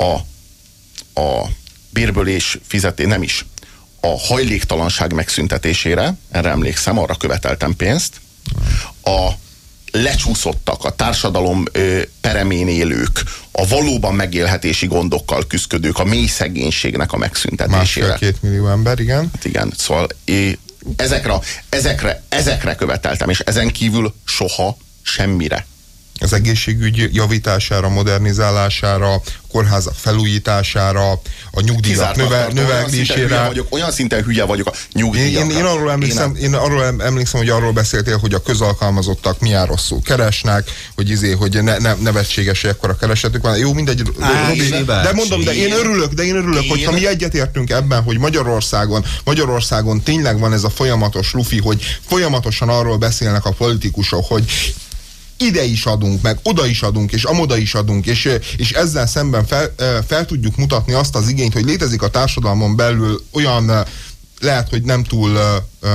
Speaker 1: A, a bérbölés fizeté, nem is, a hajléktalanság megszüntetésére, erre emlékszem, arra követeltem pénzt. A lecsúszottak, a társadalom ö, peremén élők, a valóban megélhetési gondokkal küzdködők, a mély szegénységnek a megszüntetésére.
Speaker 3: Másfél-két millió ember, igen.
Speaker 1: Hát igen, szóval é, ezekre, ezekre, ezekre követeltem, és ezen kívül soha semmire
Speaker 3: az egészségügy javítására, modernizálására, a kórházak felújítására, a nyugdíjak növe, növelésére.
Speaker 1: Olyan, vagyok, olyan szinten hülye vagyok a nyugdíjakra.
Speaker 3: Én, én, arról emlékszem, én, én arról emlékszem, hogy arról beszéltél, hogy a közalkalmazottak milyen rosszul keresnek, hogy izé, hogy ne, ne, nevetséges, hogy ekkora keresetük van. Jó, mindegy, Á, Robi, de mondom, de én örülök, de én örülök, én... hogyha mi egyetértünk ebben, hogy Magyarországon, Magyarországon tényleg van ez a folyamatos lufi, hogy folyamatosan arról beszélnek a politikusok, hogy ide is adunk, meg oda is adunk, és amoda is adunk, és, és ezzel szemben fel, fel tudjuk mutatni azt az igényt, hogy létezik a társadalmon belül olyan lehet, hogy nem túl uh,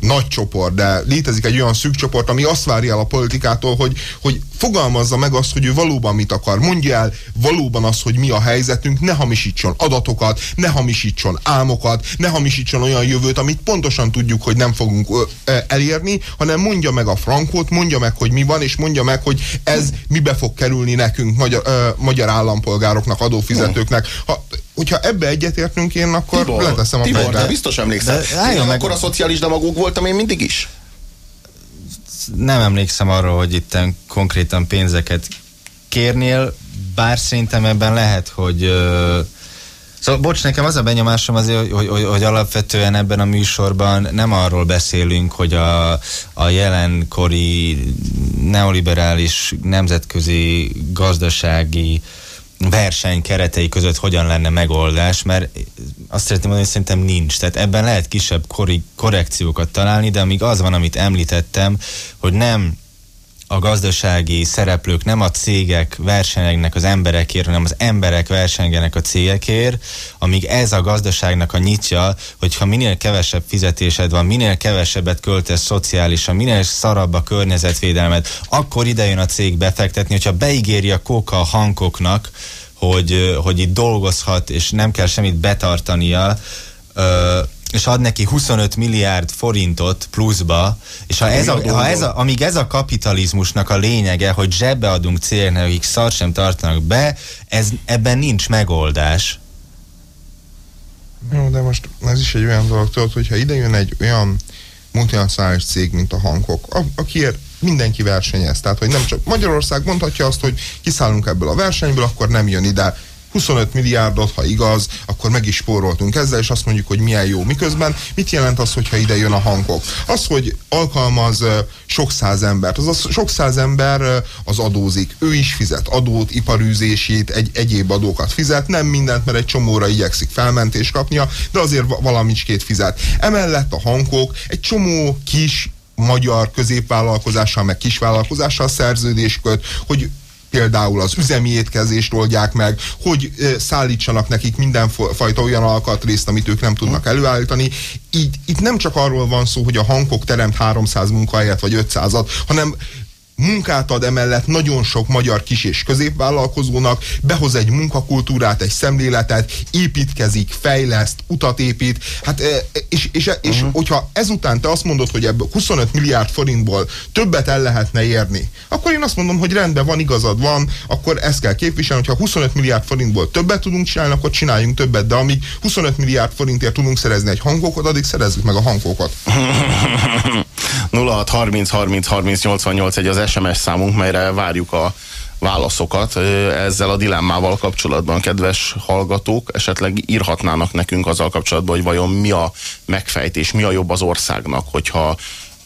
Speaker 3: nagy csoport, de létezik egy olyan szűk csoport, ami azt várja el a politikától, hogy, hogy fogalmazza meg azt, hogy ő valóban mit akar. Mondja el valóban azt, hogy mi a helyzetünk, ne hamisítson adatokat, ne hamisítson álmokat, ne hamisítson olyan jövőt, amit pontosan tudjuk, hogy nem fogunk elérni, hanem mondja meg a frankot, mondja meg, hogy mi van, és mondja meg, hogy ez mibe fog kerülni nekünk, magyar, uh, magyar állampolgároknak, adófizetőknek. Ha, hogyha ebbe egyetértünk én, akkor Tibor, leteszem a
Speaker 1: Tibor, fejre. te biztos emlékszel. De én meg... akkor a szociális demagóg voltam én mindig is?
Speaker 4: Nem emlékszem arra, hogy itt konkrétan pénzeket kérnél, bár szerintem ebben lehet, hogy Szóval, bocs, nekem az a benyomásom azért, hogy, hogy, hogy alapvetően ebben a műsorban nem arról beszélünk, hogy a, a jelenkori neoliberális nemzetközi gazdasági uh, verseny keretei között hogyan lenne megoldás, mert azt szeretném mondani, hogy szerintem nincs. Tehát ebben lehet kisebb korrekciókat találni, de amíg az van, amit említettem, hogy nem a gazdasági szereplők nem a cégek versenyegnek az emberekért, hanem az emberek versengenek a cégekért, amíg ez a gazdaságnak a nyitja, hogyha minél kevesebb fizetésed van, minél kevesebbet költesz szociálisan, minél szarabb a környezetvédelmet, akkor idejön a cég befektetni, hogyha beígéri a kóka a hankoknak, hogy, hogy itt dolgozhat, és nem kell semmit betartania, és ad neki 25 milliárd forintot pluszba, és ha ez, a, ha ez a, amíg ez a kapitalizmusnak a lényege, hogy zsebbe adunk cégnek, akik szar sem tartanak be, ez, ebben nincs megoldás.
Speaker 3: Jó, de most ez is egy olyan dolog, tudod, hogyha ide jön egy olyan multinacionális cég, mint a Hankok, akiért mindenki versenyez. Tehát, hogy nem csak Magyarország mondhatja azt, hogy kiszállunk ebből a versenyből, akkor nem jön ide 25 milliárdot, ha igaz, akkor meg is spóroltunk ezzel, és azt mondjuk, hogy milyen jó. Miközben mit jelent az, hogyha ide jön a hangok? Az, hogy alkalmaz sok száz embert, az a sok száz ember az adózik. Ő is fizet adót, iparűzését, egy, egyéb adókat fizet, nem mindent, mert egy csomóra igyekszik felmentést kapnia, de azért valamicskét fizet. Emellett a hankok egy csomó kis magyar középvállalkozással, meg kisvállalkozással szerződés köt, hogy például az üzemi étkezést oldják meg, hogy szállítsanak nekik mindenfajta olyan alkatrészt, amit ők nem tudnak előállítani. Így itt nem csak arról van szó, hogy a hankok teremt 300 munkahelyet vagy 500-at, hanem munkát ad emellett nagyon sok magyar kis és középvállalkozónak, behoz egy munkakultúrát, egy szemléletet, építkezik, fejleszt, utat épít, hát és, és, és uh-huh. hogyha ezután te azt mondod, hogy ebből 25 milliárd forintból többet el lehetne érni, akkor én azt mondom, hogy rendben van, igazad van, akkor ezt kell képviselni, hogyha 25 milliárd forintból többet tudunk csinálni, akkor csináljunk többet, de amíg 25 milliárd forintért tudunk szerezni egy hangokat, addig szerezzük meg a hangokat.
Speaker 1: 06 30 30 30 88 egy az SMS számunk, melyre várjuk a válaszokat ezzel a dilemmával kapcsolatban, kedves hallgatók, esetleg írhatnának nekünk azzal kapcsolatban, hogy vajon mi a megfejtés, mi a jobb az országnak, hogyha,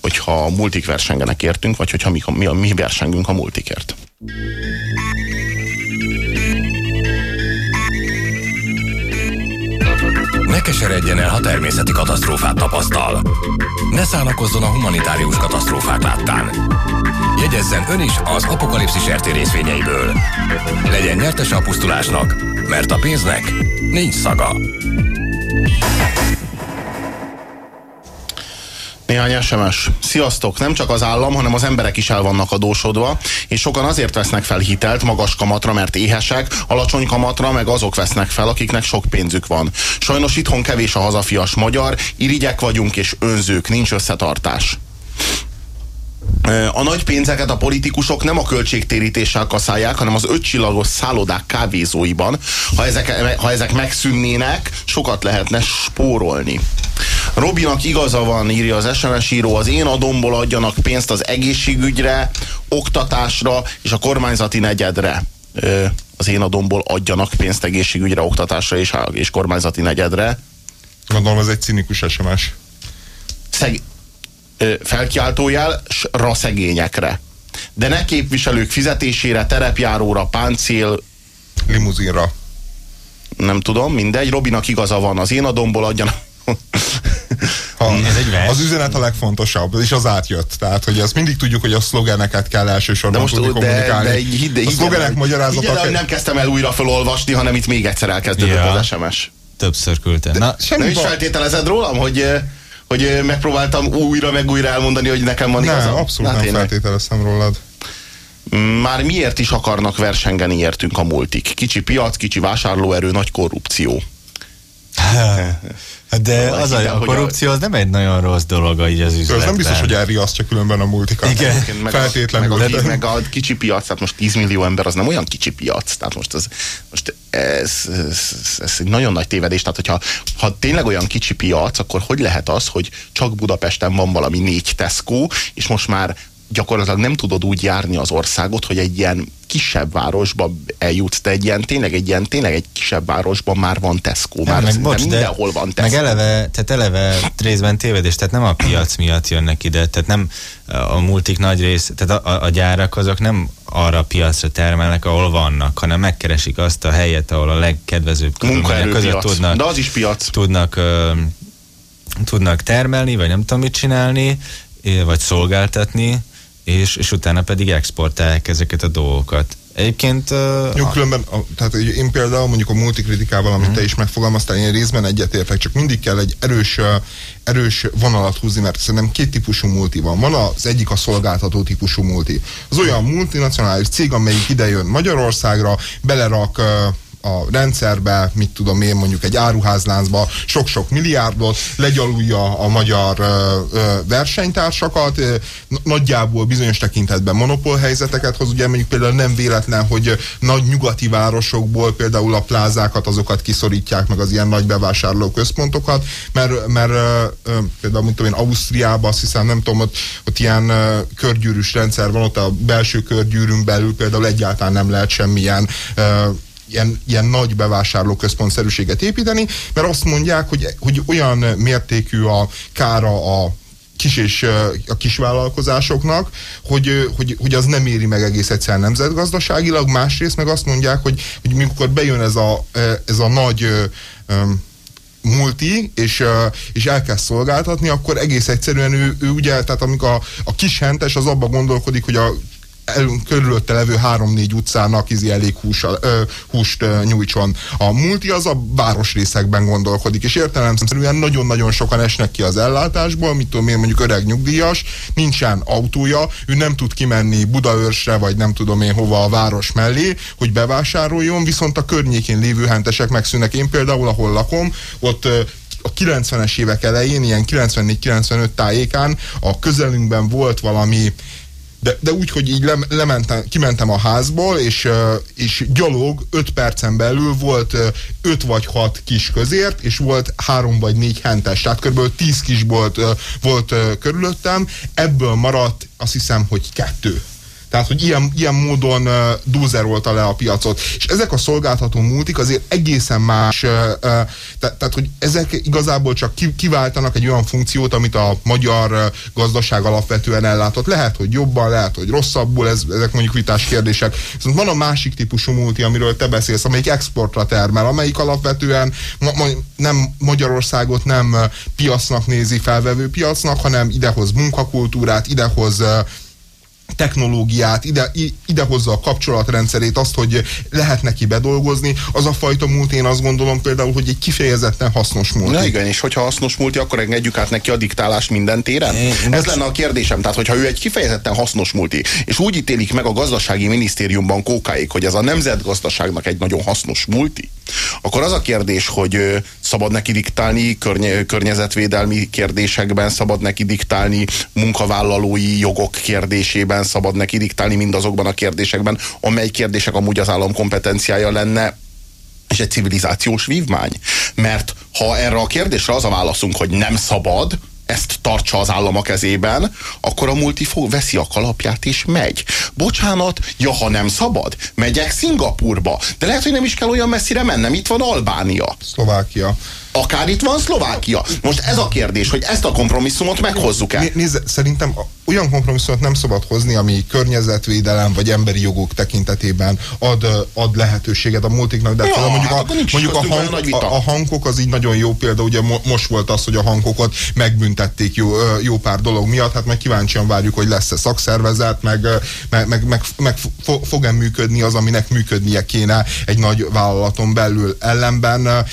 Speaker 1: hogyha a multik versengenek értünk, vagy hogyha mi, mi, mi versengünk a multikért.
Speaker 2: Ne keseredjen el, ha természeti katasztrófát tapasztal. Ne szánakozzon a humanitárius katasztrófák láttán. Jegyezzen ön is az apokalipszis RT részvényeiből. Legyen nyertes a pusztulásnak, mert a pénznek nincs szaga.
Speaker 1: Néhány SMS. Sziasztok! Nem csak az állam, hanem az emberek is el vannak adósodva, és sokan azért vesznek fel hitelt magas kamatra, mert éhesek, alacsony kamatra meg azok vesznek fel, akiknek sok pénzük van. Sajnos itthon kevés a hazafias magyar, irigyek vagyunk és önzők, nincs összetartás. A nagy pénzeket a politikusok nem a költségtérítéssel kaszálják, hanem az ötcsillagos szállodák kávézóiban. Ha ezek, ha ezek megszűnnének, sokat lehetne spórolni. Robinak igaza van, írja az SMS író, az én adomból adjanak pénzt az egészségügyre, oktatásra és a kormányzati negyedre. Az én adomból adjanak pénzt egészségügyre, oktatásra és, és kormányzati negyedre.
Speaker 3: Gondolom, ez egy cinikus SMS.
Speaker 1: Szeg, felkiáltójel szegényekre. De ne képviselők fizetésére, terepjáróra, páncél...
Speaker 3: Limuzinra.
Speaker 1: Nem tudom, mindegy. Robinak igaza van. Az én adomból adjanak
Speaker 3: ha, ez egy vers. Az üzenet a legfontosabb, és az átjött. Tehát, hogy azt mindig tudjuk, hogy a szlogeneket kell elsősorban de most, tudni de, kommunikálni. De, hidd, hidd, a szlogenek magyarázatok...
Speaker 1: Hidd, nem kezdtem el újra felolvasni, hanem itt még egyszer elkezdődött ja. az SMS.
Speaker 4: Többször küldtem.
Speaker 1: Na, semmi nem is feltételezed rólam, hogy hogy megpróbáltam újra meg újra elmondani, hogy nekem van
Speaker 3: igazam? Nem, abszolút hát nem feltételeztem rólad.
Speaker 1: Már miért is akarnak versengeni értünk a multik? Kicsi piac, kicsi vásárlóerő, nagy korrupció.
Speaker 4: De szóval az a, a korrupció az nem egy nagyon rossz dolog így az üzletben.
Speaker 3: Ez nem biztos, hogy elriasztja különben a multikat.
Speaker 1: Igen. Meg Feltétlenül. A, meg, a, meg a kicsi piac, tehát most 10 millió ember az nem olyan kicsi piac. Tehát most, ez, most ez, ez, ez egy nagyon nagy tévedés. Tehát hogyha ha tényleg olyan kicsi piac, akkor hogy lehet az, hogy csak Budapesten van valami négy Tesco, és most már gyakorlatilag nem tudod úgy járni az országot, hogy egy ilyen kisebb városba eljutsz, te egy ilyen, tényleg egy ilyen, tényleg egy kisebb városban már van Tesco, már meg, bocs, mindenhol van Tesco.
Speaker 4: Meg eleve, tehát eleve részben tévedés, tehát nem a piac miatt jönnek ide, tehát nem a multik nagy rész, tehát a, a gyárak azok nem arra a piacra termelnek, ahol vannak, hanem megkeresik azt a helyet, ahol a legkedvezőbb
Speaker 1: körülmények között tudnak, De az is piac.
Speaker 4: tudnak, uh, tudnak termelni, vagy nem tudom mit csinálni, vagy szolgáltatni, és, és utána pedig exportálják ezeket a dolgokat. Egyébként... Uh,
Speaker 3: Jó, különben, a, tehát én például mondjuk a multikritikával, amit uh-huh. te is megfogalmaztál, én részben egyetértek, csak mindig kell egy erős, erős vonalat húzni, mert szerintem két típusú multi van. Van az egyik a szolgáltató típusú multi. Az olyan multinacionális cég, amelyik idejön Magyarországra, belerak uh, a rendszerbe, mit tudom én, mondjuk egy áruházláncba sok-sok milliárdot, legyalulja a magyar ö, ö, versenytársakat, ö, nagyjából bizonyos tekintetben monopól helyzeteket hoz, ugye mondjuk például nem véletlen, hogy nagy nyugati városokból például a plázákat, azokat kiszorítják meg az ilyen nagy bevásárló központokat, mert, mert ö, ö, például, mint tudom én, Ausztriában azt hiszem, nem tudom, ott, ott ilyen ö, körgyűrűs rendszer van, ott a belső körgyűrűn belül például egyáltalán nem lehet semmilyen ö, ilyen, ilyen nagy bevásárlóközpontszerűséget építeni, mert azt mondják, hogy, hogy olyan mértékű a kára a kis és a kisvállalkozásoknak, hogy, hogy, hogy az nem éri meg egész egyszerűen nemzetgazdaságilag, másrészt meg azt mondják, hogy, hogy mikor bejön ez a, ez a nagy multi, és, és elkezd szolgáltatni, akkor egész egyszerűen ő, ő ugye, tehát amikor a, a kis hentes az abba gondolkodik, hogy a körülötte levő három-négy utcának izi elég hús, ö, húst ö, nyújtson. A multi az a városrészekben gondolkodik, és értelemszerűen nagyon-nagyon sokan esnek ki az ellátásból, mit tudom én, mondjuk öreg nyugdíjas, nincsen autója, ő nem tud kimenni Budaörsre, vagy nem tudom én hova a város mellé, hogy bevásároljon, viszont a környékén lévő hentesek megszűnnek. Én például, ahol lakom, ott a 90-es évek elején, ilyen 94-95 tájékán a közelünkben volt valami de, de úgy, hogy így lem, lementem, kimentem a házból, és, és gyalog 5 percen belül volt 5 vagy 6 kis közért, és volt 3 vagy 4 hentes, tehát kb. 10 kis volt, volt körülöttem, ebből maradt azt hiszem, hogy kettő. Tehát, hogy ilyen, ilyen módon uh, dúzerolta le a piacot. És ezek a szolgáltató multik azért egészen más, uh, uh, te, tehát, hogy ezek igazából csak ki, kiváltanak egy olyan funkciót, amit a magyar uh, gazdaság alapvetően ellátott. Lehet, hogy jobban, lehet, hogy rosszabbul, ez, ezek mondjuk vitás kérdések. Viszont van a másik típusú multi, amiről te beszélsz, amelyik exportra termel, amelyik alapvetően ma, ma, nem Magyarországot nem piacnak nézi felvevő piacnak, hanem idehoz munkakultúrát, idehoz uh, technológiát, ide, idehozza a kapcsolatrendszerét, azt, hogy lehet neki bedolgozni, az a fajta múlt én azt gondolom például, hogy egy kifejezetten hasznos múlt.
Speaker 1: Na igen, és hogyha hasznos múlti, akkor engedjük át neki a diktálás minden téren? Én, Ez lenne a kérdésem. Tehát, hogyha ő egy kifejezetten hasznos multi, és úgy ítélik meg a gazdasági minisztériumban kókáik, hogy ez a nemzetgazdaságnak egy nagyon hasznos multi, akkor az a kérdés, hogy szabad neki diktálni környe, környezetvédelmi kérdésekben, szabad neki diktálni munkavállalói jogok kérdésében, szabad neki diktálni mindazokban a kérdésekben, amely kérdések amúgy az állam kompetenciája lenne, és egy civilizációs vívmány. Mert ha erre a kérdésre az a válaszunk, hogy nem szabad, ezt tartsa az állam a kezében, akkor a multi fog, veszi a kalapját és megy. Bocsánat, ja, ha nem szabad, megyek Szingapurba. De lehet, hogy nem is kell olyan messzire mennem, itt van Albánia.
Speaker 3: Szlovákia.
Speaker 1: Akár itt van Szlovákia. Most ez a kérdés, hogy ezt a kompromisszumot meghozzuk el.
Speaker 3: Nézd, szerintem olyan kompromisszumot nem szabad hozni, ami környezetvédelem vagy emberi jogok tekintetében ad, ad lehetőséget a multiknak, de ja, mondjuk, hát a, mondjuk a, hang, a, a hangok az így nagyon jó példa, ugye most volt az, hogy a hangokat megbüntették jó, jó pár dolog miatt, hát meg kíváncsian várjuk, hogy lesz-e szakszervezet, meg, meg, meg, meg, meg fog-e működni az, aminek működnie kéne egy nagy vállalaton belül ellenben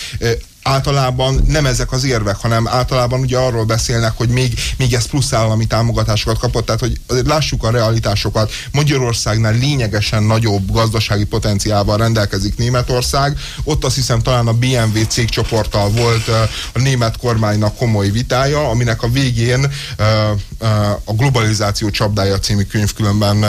Speaker 3: általában nem ezek az érvek, hanem általában ugye arról beszélnek, hogy még, még ez plusz állami támogatásokat kapott, tehát hogy lássuk a realitásokat. Magyarországnál lényegesen nagyobb gazdasági potenciálval rendelkezik Németország. Ott azt hiszem talán a BMW cégcsoporttal volt a német kormánynak komoly vitája, aminek a végén a Globalizáció csapdája című könyv különben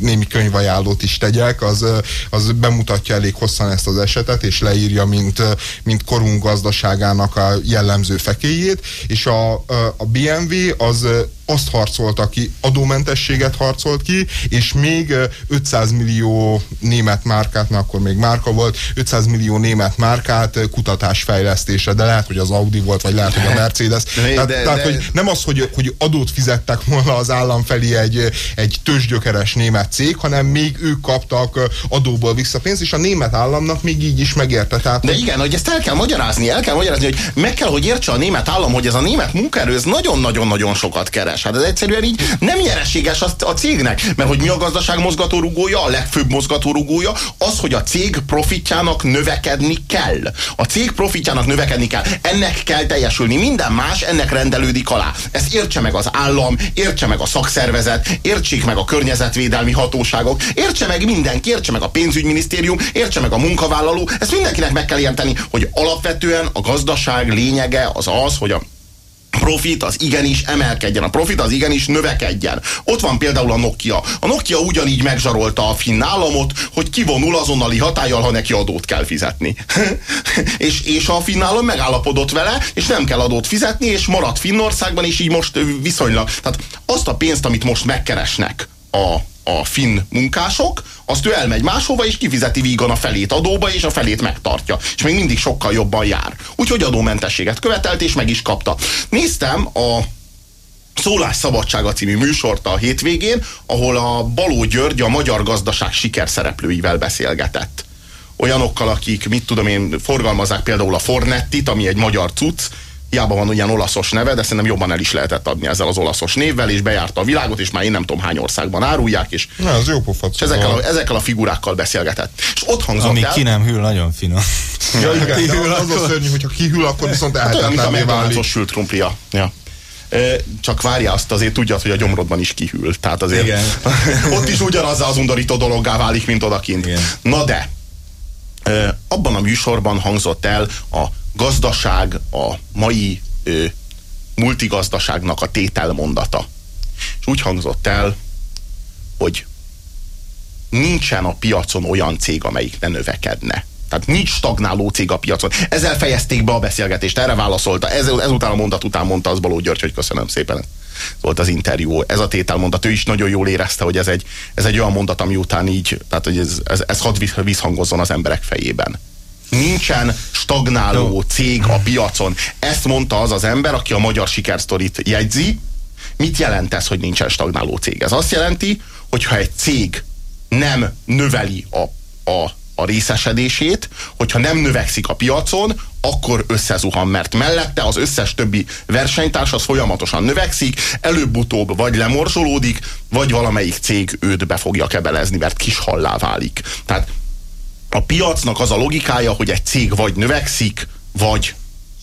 Speaker 3: némi könyvajánlót is tegyek, az, az bemutatja elég hosszan ezt az esetet, és leírja, mint, mint korunk gazdaságának a jellemző fekéjét, és a, a BMW az azt harcolta ki, adómentességet harcolt ki, és még 500 millió német márkát, na akkor még márka volt, 500 millió német márkát kutatásfejlesztésre, de lehet, hogy az Audi volt, vagy lehet, hogy a Mercedes. De, tehát, de, tehát de, hogy nem az, hogy, hogy adót fizettek volna az állam felé egy, egy tőzsgyökeres német cég, hanem még ők kaptak adóból vissza pénzt, és a német államnak még így is megérte. Tehát,
Speaker 1: de igen, hogy ezt el kell magyarázni, el kell magyarázni, hogy meg kell, hogy értse a német állam, hogy ez a német munkaerő, ez nagyon-nagyon-nagyon sokat keres nyeres. Hát ez egyszerűen így nem nyereséges a, a cégnek, mert hogy mi a gazdaság mozgatórugója, a legfőbb mozgatórugója, az, hogy a cég profitjának növekedni kell. A cég profitjának növekedni kell. Ennek kell teljesülni. Minden más ennek rendelődik alá. Ezt értse meg az állam, értse meg a szakszervezet, értsék meg a környezetvédelmi hatóságok, értse meg mindenki, értse meg a pénzügyminisztérium, értse meg a munkavállaló. Ezt mindenkinek meg kell érteni, hogy alapvetően a gazdaság lényege az az, hogy a profit az igenis emelkedjen, a profit az igenis növekedjen. Ott van például a Nokia. A Nokia ugyanígy megzsarolta a finn államot, hogy kivonul azonnali hatállyal, ha neki adót kell fizetni. és, és a finn állam megállapodott vele, és nem kell adót fizetni, és maradt Finnországban, és így most viszonylag. Tehát azt a pénzt, amit most megkeresnek a a finn munkások, azt ő elmegy máshova, és kifizeti vígan a felét adóba, és a felét megtartja. És még mindig sokkal jobban jár. Úgyhogy adómentességet követelt, és meg is kapta. Néztem a Szólás Szabadsága című műsort a hétvégén, ahol a Baló György a magyar gazdaság sikerszereplőivel beszélgetett. Olyanokkal, akik, mit tudom én, forgalmazzák például a Fornettit, ami egy magyar cucc, hiába van olyan olaszos neve, de szerintem jobban el is lehetett adni ezzel az olaszos névvel, és bejárta a világot, és már én nem tudom hány országban árulják, és,
Speaker 3: Na, az jó pofac,
Speaker 1: és ezekkel, a, ezekkel a figurákkal beszélgetett. És ott hangzott
Speaker 4: Ami
Speaker 1: el,
Speaker 4: ki nem hűl, nagyon finom.
Speaker 3: Ja, igen, ki hűl, az a szörnyű, hogyha kihűl, akkor viszont elhetetlenné
Speaker 1: hát válik. sült krumplia. Ja. Csak várja azt azért tudja, hogy a gyomrodban is kihűl. Tehát azért Igen. ott is ugyanaz az undorító dologgá válik, mint odakint. Igen. Na de, abban a műsorban hangzott el a gazdaság a mai ö, multigazdaságnak a tételmondata. És úgy hangzott el, hogy nincsen a piacon olyan cég, amelyik ne növekedne. Tehát nincs stagnáló cég a piacon. Ezzel fejezték be a beszélgetést, erre válaszolta. Ez, ezután a mondat után mondta az Baló György, hogy köszönöm szépen. Ez volt az interjú. Ez a tételmondat, ő is nagyon jól érezte, hogy ez egy, ez egy olyan mondat, ami után így, tehát hogy ez, ez, ez hadd visszhangozzon az emberek fejében nincsen stagnáló cég a piacon. Ezt mondta az az ember, aki a magyar sikersztorit jegyzi. Mit jelent ez, hogy nincsen stagnáló cég? Ez azt jelenti, hogyha egy cég nem növeli a, a, a részesedését, hogyha nem növekszik a piacon, akkor összezuhan, mert mellette az összes többi versenytárs az folyamatosan növekszik, előbb-utóbb vagy lemorzsolódik, vagy valamelyik cég őt be fogja kebelezni, mert kis hallá válik. Tehát a piacnak az a logikája, hogy egy cég vagy növekszik, vagy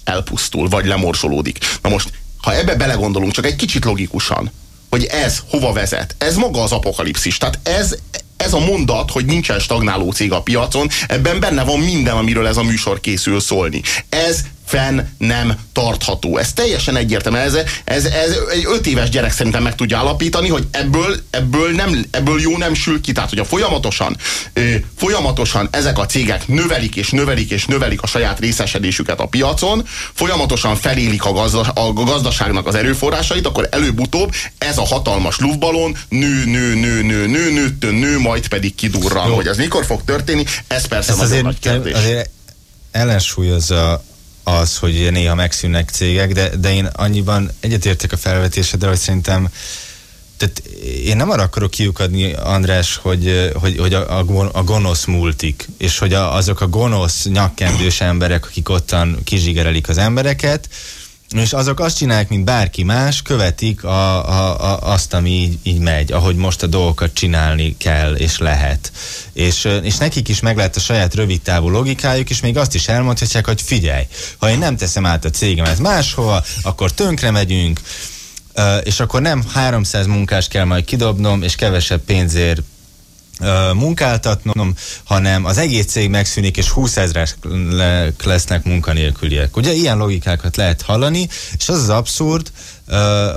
Speaker 1: elpusztul, vagy lemorzsolódik. Na most, ha ebbe belegondolunk, csak egy kicsit logikusan, hogy ez hova vezet, ez maga az apokalipszis. Tehát ez, ez a mondat, hogy nincsen stagnáló cég a piacon, ebben benne van minden, amiről ez a műsor készül szólni. Ez fenn nem tartható. Ez teljesen egyértelmű. Ez, ez, ez egy öt éves gyerek szerintem meg tudja állapítani, hogy ebből, ebből, nem, ebből jó nem sül ki. Tehát, hogy a folyamatosan, folyamatosan ezek a cégek növelik és növelik és növelik a saját részesedésüket a piacon, folyamatosan felélik a, gazda, a gazdaságnak az erőforrásait, akkor előbb-utóbb ez a hatalmas lufbalon nő, nő, nő, nő, nő, nő, nő, nő majd pedig kidurran. Jó. Hogy ez mikor fog történni, ez persze ez nagyon azért, nagy kérdés. Azért
Speaker 4: ellensúlyozza az, hogy néha megszűnnek cégek, de, de én annyiban egyetértek a felvetésedre, hogy szerintem tehát én nem arra akarok kiukadni, András, hogy, hogy, hogy a, a gonosz multik, és hogy a, azok a gonosz, nyakkendős emberek, akik ottan kizsigerelik az embereket, és azok azt csinálják, mint bárki más, követik a, a, a, azt, ami így, így megy, ahogy most a dolgokat csinálni kell és lehet. És, és nekik is meg lehet a saját rövid távú logikájuk, és még azt is elmondhatják, hogy figyelj, ha én nem teszem át a cégemet máshova, akkor tönkre megyünk, és akkor nem 300 munkás kell majd kidobnom, és kevesebb pénzért munkáltatnom, hanem az egész cég megszűnik, és 20 ezres lesznek munkanélküliek. Ugye ilyen logikákat lehet hallani, és az az abszurd,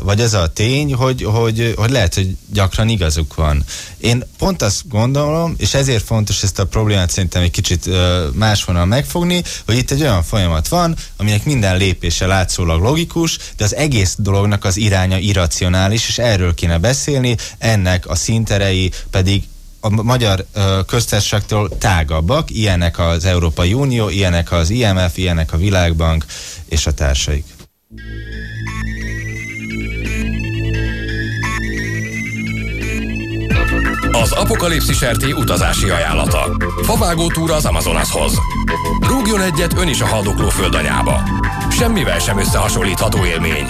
Speaker 4: vagy ez a tény, hogy, hogy, hogy lehet, hogy gyakran igazuk van. Én pont azt gondolom, és ezért fontos ezt a problémát szerintem egy kicsit máshonnan megfogni, hogy itt egy olyan folyamat van, aminek minden lépése látszólag logikus, de az egész dolognak az iránya irracionális, és erről kéne beszélni, ennek a szinterei pedig a magyar köztársaságtól tágabbak, ilyenek az Európai Unió, ilyenek az IMF, ilyenek a Világbank és a társaik.
Speaker 2: Az Apokalipszis RT utazási ajánlata. Favágó túra az Amazonashoz. Rúgjon egyet ön is a haldokló földanyába. Semmivel sem összehasonlítható élmény.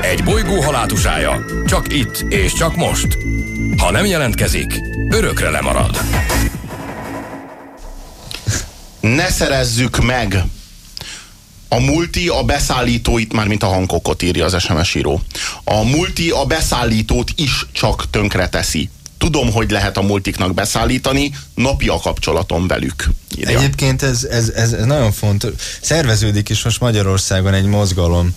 Speaker 2: Egy bolygó halátusája. Csak itt és csak most. Ha nem jelentkezik, örökre lemarad.
Speaker 1: Ne szerezzük meg a multi a beszállítóit, már mint a hangkokot írja az SMS író. A multi a beszállítót is csak tönkre teszi. Tudom, hogy lehet a multiknak beszállítani, napi a kapcsolatom velük.
Speaker 4: Írja. Egyébként ez, ez, ez, ez nagyon fontos. Szerveződik is most Magyarországon egy mozgalom.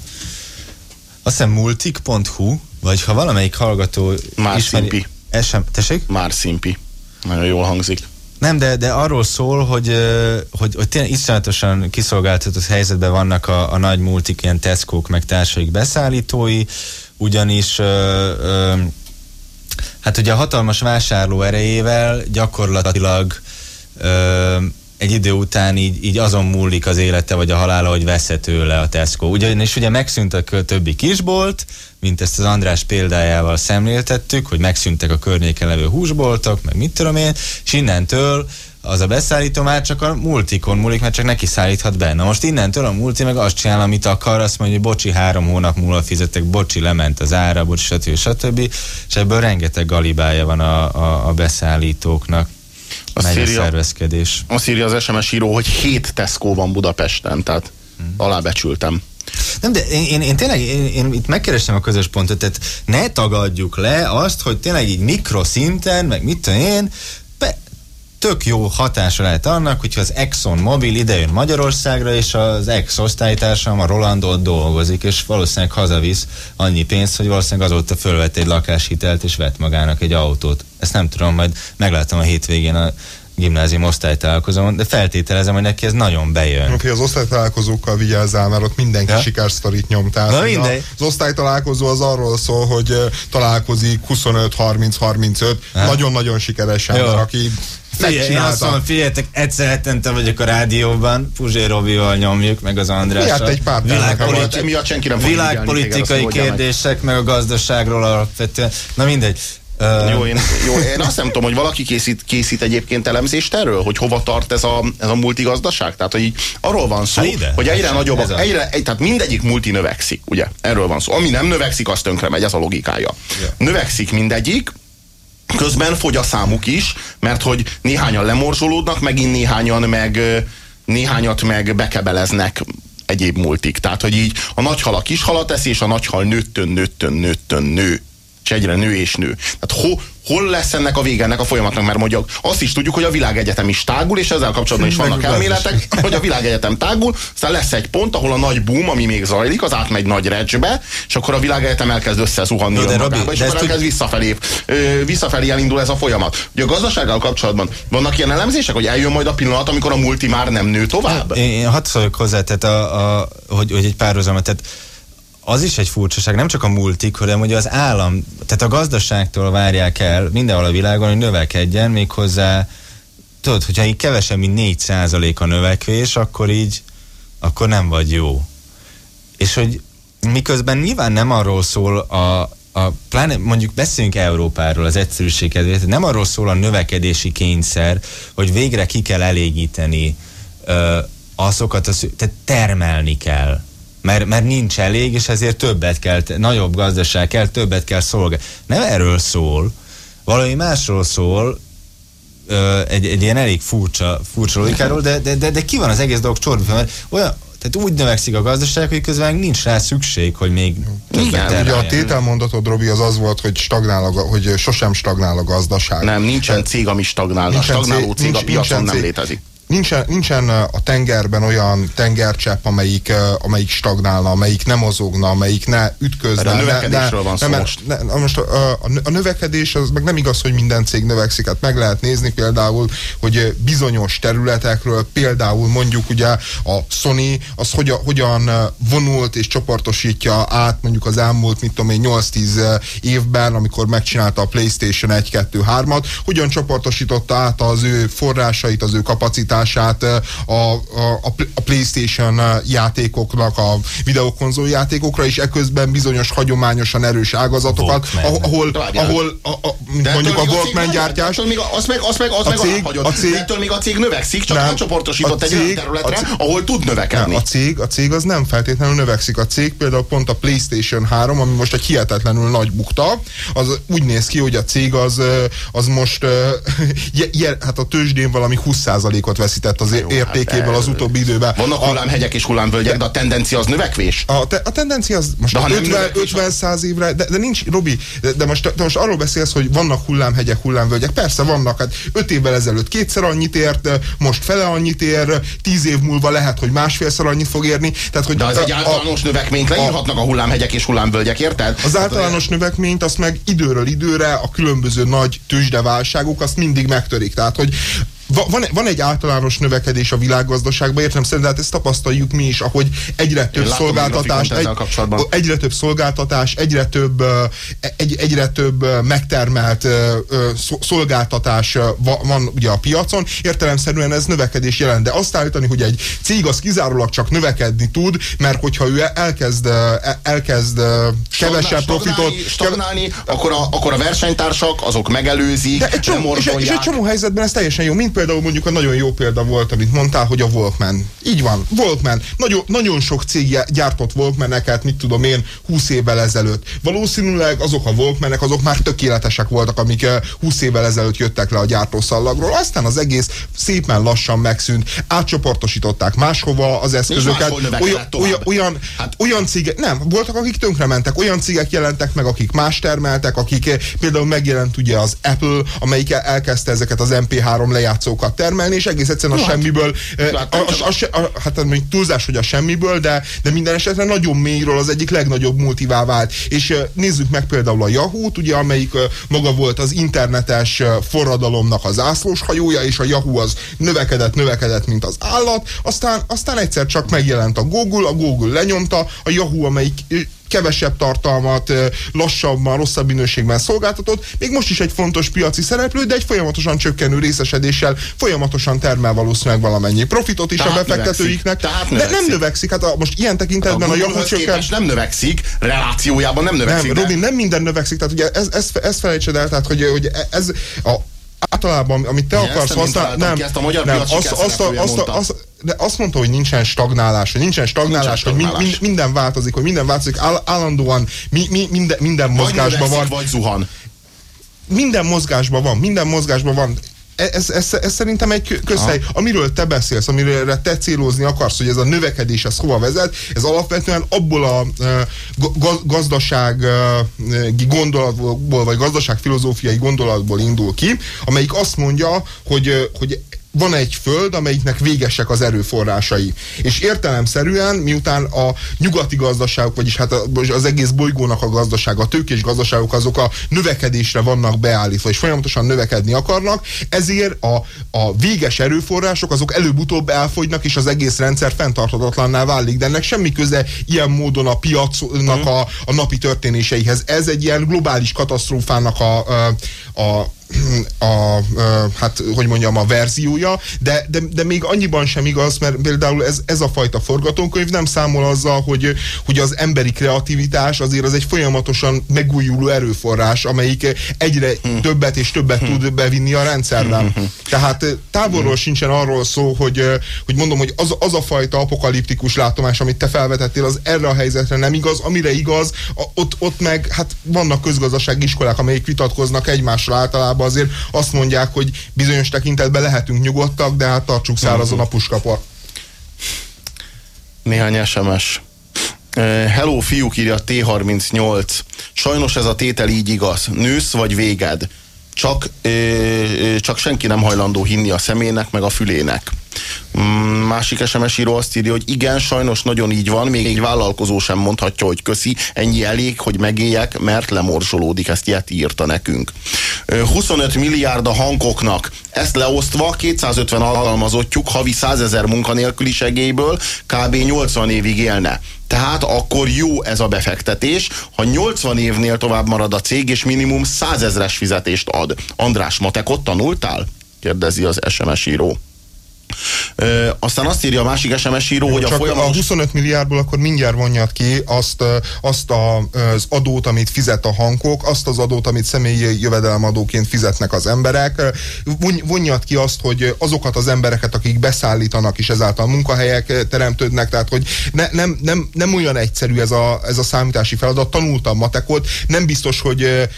Speaker 4: Azt hiszem multik.hu, vagy ha valamelyik hallgató
Speaker 1: Már ismeri... Szimpi.
Speaker 4: Ez sem, tessék?
Speaker 1: Már szimpi. Nagyon jól hangzik.
Speaker 4: Nem, de, de arról szól, hogy, hogy, hogy tényleg iszonyatosan kiszolgáltatott helyzetben vannak a, a nagy multik, ilyen tesco meg társaik beszállítói, ugyanis ö, ö, hát ugye a hatalmas vásárló erejével gyakorlatilag ö, egy idő után így, így azon múlik az élete vagy a halála, hogy vesz tőle a Tesco. Ugyanis ugye megszűnt a többi kisbolt, mint ezt az András példájával szemléltettük, hogy megszűntek a környéken levő húsboltok, meg mit tudom én, és innentől az a beszállító már csak a multikon múlik, mert csak neki szállíthat be. Na most innentől a multi meg azt csinál, amit akar, azt mondja, hogy bocsi, három hónap múlva fizetek, bocsi, lement az ára, bocsi, stb. stb. És ebből rengeteg galibája van a, a, a beszállítók,nak azt megy írja, a szervezkedés.
Speaker 1: Azt írja az SMS író, hogy hét Tesco van Budapesten, tehát hmm. alábecsültem.
Speaker 4: Nem, de én, én, én tényleg, én, én itt megkerestem a közös pontot, tehát ne tagadjuk le azt, hogy tényleg így mikroszinten, meg mit tudom én, tök jó hatása lehet annak, hogyha az Exxon Mobil idejön Magyarországra, és az ex osztálytársam, a Roland ott dolgozik, és valószínűleg hazavisz annyi pénzt, hogy valószínűleg azóta fölvett egy lakáshitelt, és vett magának egy autót. Ezt nem tudom, majd meglátom a hétvégén a gimnázium osztálytalálkozón, de feltételezem, hogy neki ez nagyon bejön.
Speaker 3: Oké, az osztálytalálkozókkal vigyázzál, mert ott mindenki ja? sikersztorit nyom. Tehát Na mindegy. Az osztálytalálkozó az arról szól, hogy találkozik 25, 30, 35, nagyon-nagyon sikeres ember, aki
Speaker 4: Figyelj, azt mondom, figyeljetek, egyszer hetente vagyok a rádióban, Puzsé Robival nyomjuk, meg az Andrással.
Speaker 3: Hát egy pár
Speaker 1: Világpoliti- miatt senki nem
Speaker 4: Világpolitikai kérdések, meg a gazdaságról alapvetően. Na mindegy.
Speaker 1: Jó, én, jó, én azt nem tudom, hogy valaki készít, készít egyébként elemzést erről, hogy hova tart ez a, ez a multigazdaság. Tehát, hogy arról van szó, ide, hogy egyre nagyobb, a... egyre, egy, tehát mindegyik multi növekszik, ugye? Erről van szó. Ami nem növekszik, az tönkre megy, ez a logikája. Yeah. Növekszik mindegyik, közben fogy a számuk is, mert hogy néhányan lemorzsolódnak, megint néhányan meg néhányat meg bekebeleznek egyéb multik. Tehát, hogy így a nagy hal a kis halat eszi, és a nagy hal nőttön, nőttön, nőttön, nő és egyre nő és nő. Tehát ho, hol lesz ennek a vége ennek a folyamatnak, mert mondjuk azt is tudjuk, hogy a világegyetem is tágul, és ezzel kapcsolatban is vannak elméletek, hogy a világegyetem tágul, aztán lesz egy pont, ahol a nagy boom, ami még zajlik, az átmegy nagy recsbe, és akkor a világegyetem elkezd összezuhanni no, de Robi, és de akkor elkezd visszafelé, visszafelé elindul ez a folyamat. Ugye a gazdasággal kapcsolatban vannak ilyen elemzések, hogy eljön majd a pillanat, amikor a multi már nem nő tovább? Hát,
Speaker 4: én, én hadd szóljak hozzá, tehát a, a, hogy, hogy egy párhuzamot, tehát az is egy furcsaság, nem csak a multik, hanem hogy az állam, tehát a gazdaságtól várják el mindenhol a világon, hogy növekedjen, méghozzá, tudod, hogyha így kevesebb, mint 4% a növekvés, akkor így, akkor nem vagy jó. És hogy miközben nyilván nem arról szól a, a pláne mondjuk beszéljünk Európáról az egyszerűség kedvéért, nem arról szól a növekedési kényszer, hogy végre ki kell elégíteni ö, azokat, az, tehát termelni kell mert, mert nincs elég, és ezért többet kell, nagyobb gazdaság kell, többet kell szolgálni. Nem erről szól, valami másról szól, egy, egy ilyen elég furcsa, furcsa logikáról, de, de, de, de ki van az egész dolog csorbítva, mert olyan, tehát úgy növekszik a gazdaság, hogy közben nincs rá szükség, hogy még
Speaker 3: Igen, ugye a tételmondatod, Robi, az az volt, hogy, stagnál a, hogy sosem stagnál a gazdaság.
Speaker 1: Nem, nincsen cég, ami stagnál. Nincsen a stagnáló cég, cég a piacon nem létezik
Speaker 3: nincsen, nincsen a tengerben olyan tengercsepp, amelyik, amelyik stagnálna, amelyik nem mozogna, amelyik ne ütközne.
Speaker 1: a növekedésről ne, van szó
Speaker 3: ne,
Speaker 1: most.
Speaker 3: Ne, most a, a, a növekedés, az meg nem igaz, hogy minden cég növekszik. Hát meg lehet nézni például, hogy bizonyos területekről, például mondjuk ugye a Sony, az hogyan, hogyan vonult és csoportosítja át mondjuk az elmúlt, mit tudom én, 8-10 évben, amikor megcsinálta a PlayStation 1, 2, 3-at, hogyan csoportosította át az ő forrásait, az ő kapacitását, kiadását a, a, a PlayStation játékoknak, a videokonzol játékokra, és eközben bizonyos hagyományosan erős ágazatokat, Walkman. ahol, ahol a, a, mondjuk a Walkman gyártás.
Speaker 1: Még az meg, az meg, az a meg cég, a cég, ettől még a cég növekszik, csak nem, csoportosított egy olyan területre, cég, ahol tud növekedni.
Speaker 3: Nem, a, cég, a cég az nem feltétlenül növekszik. A cég például pont a PlayStation 3, ami most egy hihetetlenül nagy bukta, az úgy néz ki, hogy a cég az, az most hát a tőzsdén valami 20%-ot veszített az Jó, értékéből hát, az utóbbi időben.
Speaker 1: Vannak hullámhegyek és hullámvölgyek, de a tendencia az növekvés?
Speaker 3: A, te, a tendencia az most de 50, 50 száz évre, de, de nincs, Robi, de, de, most, de most arról beszélsz, hogy vannak hullámhegyek, hullámvölgyek. Persze vannak, hát 5 évvel ezelőtt kétszer annyit ért, most fele annyit ér, 10 év múlva lehet, hogy másfélszer annyit fog érni. Tehát, hogy
Speaker 1: de az a, egy általános a, növekményt leírhatnak a, a hullámhegyek és hullámvölgyek, érted?
Speaker 3: Az hát általános növekményt azt meg időről időre a különböző nagy tőzsdeválságok azt mindig megtörik. Tehát, hogy van, van egy általános növekedés a világgazdaságban, értem szerint, hát ezt tapasztaljuk mi is, ahogy egyre több szolgáltatás, egy, egyre több szolgáltatás, egyre több, egy, egyre több megtermelt szolgáltatás van ugye a piacon, értelemszerűen ez növekedés jelent, de azt állítani, hogy egy cég az kizárólag csak növekedni tud, mert hogyha ő elkezd, elkezd kevesebb profitot...
Speaker 1: Stagnálni, akkor, a, akkor a versenytársak azok megelőzik, de egy csomó,
Speaker 3: és, és egy csomó helyzetben ez teljesen jó, mint például mondjuk a nagyon jó példa volt, amit mondtál, hogy a Walkman. Így van, Walkman. Nagyon, nagyon sok cég gyártott Walkmaneket, mit tudom én, 20 évvel ezelőtt. Valószínűleg azok a Walkmanek, azok már tökéletesek voltak, amik 20 évvel ezelőtt jöttek le a gyártószallagról. Aztán az egész szépen lassan megszűnt, átcsoportosították máshova az eszközöket. Olyan, olyan, olyan, hát. olyan cégek, nem, voltak, akik tönkrementek, olyan cégek jelentek meg, akik más termeltek, akik például megjelent ugye az Apple, amelyik elkezdte ezeket az MP3 lejátszó játszókat termelni, és egész egyszerűen a hát, semmiből, hát, a, a, a, a, hát mondjuk túlzás, hogy a semmiből, de, de minden esetre nagyon mélyről az egyik legnagyobb multivá vált. És nézzük meg például a Yahoo-t, ugye, amelyik maga volt az internetes forradalomnak az ászlós hajója, és a Yahoo az növekedett, növekedett, mint az állat, aztán, aztán egyszer csak megjelent a Google, a Google lenyomta, a Yahoo, amelyik kevesebb tartalmat, lassabban, rosszabb minőségben szolgáltatott. Még most is egy fontos piaci szereplő, de egy folyamatosan csökkenő részesedéssel folyamatosan termel valószínűleg valamennyi profitot is Tehát a befektetőiknek.
Speaker 1: Tehát
Speaker 3: de nem növekszik. Hát a, most ilyen tekintetben hát a, a Yahoo csökken...
Speaker 1: nem növekszik, relációjában nem növekszik.
Speaker 3: Nem, de... Robin, nem minden növekszik. Tehát ugye ez, ez, ez felejtsed el, tehát hogy, hogy ez a, általában, amit te Igen, akarsz használni, nem,
Speaker 1: ezt a magyar nem, azt, azt, azt,
Speaker 3: azt, de azt mondta, hogy nincsen stagnálás, hogy nincsen stagnálás, nincsen stagnálás. hogy mi, mi, minden változik, hogy minden változik, áll, állandóan mi, mi, minden, minden mozgásban van.
Speaker 1: vagy zuhan.
Speaker 3: Minden mozgásban van, minden mozgásban van ez, ez, ez szerintem egy közhely. Amiről te beszélsz, amiről te célozni akarsz, hogy ez a növekedés, ez hova vezet, ez alapvetően abból a gazdasági gondolatból, vagy gazdaságfilozófiai gondolatból indul ki, amelyik azt mondja, hogy, hogy van egy föld, amelyiknek végesek az erőforrásai. És értelemszerűen, miután a nyugati gazdaságok, vagyis hát az egész bolygónak a gazdaság, a tőkés gazdaságok azok a növekedésre vannak beállítva, és folyamatosan növekedni akarnak, ezért a, a véges erőforrások azok előbb-utóbb elfogynak, és az egész rendszer fenntarthatatlanná válik. De ennek semmi köze ilyen módon a piacnak a, a napi történéseihez. Ez egy ilyen globális katasztrófának a, a, a a, hát hogy mondjam, a verziója, de, de, de még annyiban sem igaz, mert például ez, ez a fajta forgatókönyv nem számol azzal, hogy, hogy az emberi kreativitás azért az egy folyamatosan megújuló erőforrás, amelyik egyre hmm. többet és többet hmm. tud bevinni a rendszerben. Hmm. Tehát távolról hmm. sincsen arról szó, hogy, hogy mondom, hogy az, az a fajta apokaliptikus látomás, amit te felvetettél, az erre a helyzetre nem igaz, amire igaz, ott, ott meg hát vannak közgazdasági iskolák, amelyik vitatkoznak egymásra általában általában azért azt mondják, hogy bizonyos tekintetben lehetünk nyugodtak, de hát tartsuk szárazon a puskaport.
Speaker 1: Néhány SMS. Hello, fiúk, írja T38. Sajnos ez a tétel így igaz. Nősz vagy véged? Csak, csak senki nem hajlandó hinni a szemének, meg a fülének. Másik SMS író azt írja, hogy igen, sajnos nagyon így van, még egy vállalkozó sem mondhatja, hogy köszi, ennyi elég, hogy megéljek, mert lemorzsolódik, ezt Yeti írta nekünk. 25 milliárd a hankoknak, ezt leosztva 250 alkalmazottjuk havi 100 ezer munkanélküli segélyből kb. 80 évig élne. Tehát akkor jó ez a befektetés, ha 80 évnél tovább marad a cég, és minimum 100 ezres fizetést ad. András, matekot tanultál? kérdezi az SMS író. Ö, aztán azt írja a másik SMS író, Jó, hogy a folyamatos...
Speaker 3: A 25 milliárdból akkor mindjárt vonjad ki azt, azt a, az adót, amit fizet a hankok, azt az adót, amit személyi jövedelemadóként fizetnek az emberek. Vonjad ki azt, hogy azokat az embereket, akik beszállítanak, és ezáltal munkahelyek teremtődnek, tehát hogy ne, nem, nem, nem olyan egyszerű ez a, ez a számítási feladat. Tanultam matekot, nem biztos, hogy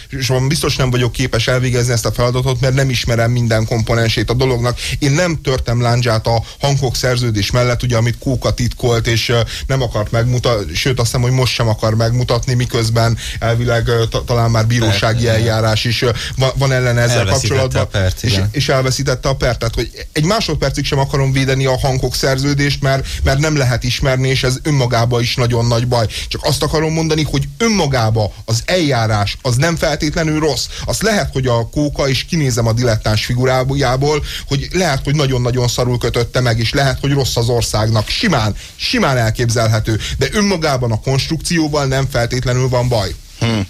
Speaker 3: biztos nem vagyok képes elvégezni ezt a feladatot, mert nem ismerem minden komponensét a dolognak. Én nem törtem lánc láncsát a Hancock szerződés mellett, ugye, amit Kóka titkolt, és nem akart megmutatni, sőt azt hiszem, hogy most sem akar megmutatni, miközben elvileg talán már bírósági Pert, eljárás is van, van ellene ezzel kapcsolatban.
Speaker 4: Pert,
Speaker 3: és, és elveszítette a pert. Tehát, hogy egy másodpercig sem akarom védeni a Hancock szerződést, mert, mert nem lehet ismerni, és ez önmagában is nagyon nagy baj. Csak azt akarom mondani, hogy önmagába az eljárás az nem feltétlenül rossz. Az lehet, hogy a kóka, és kinézem a dilettáns figurájából, hogy lehet, hogy nagyon-nagyon szarul rosszul kötötte meg, és lehet, hogy rossz az országnak. Simán, simán elképzelhető. De önmagában a konstrukcióval nem feltétlenül van baj. Hmm.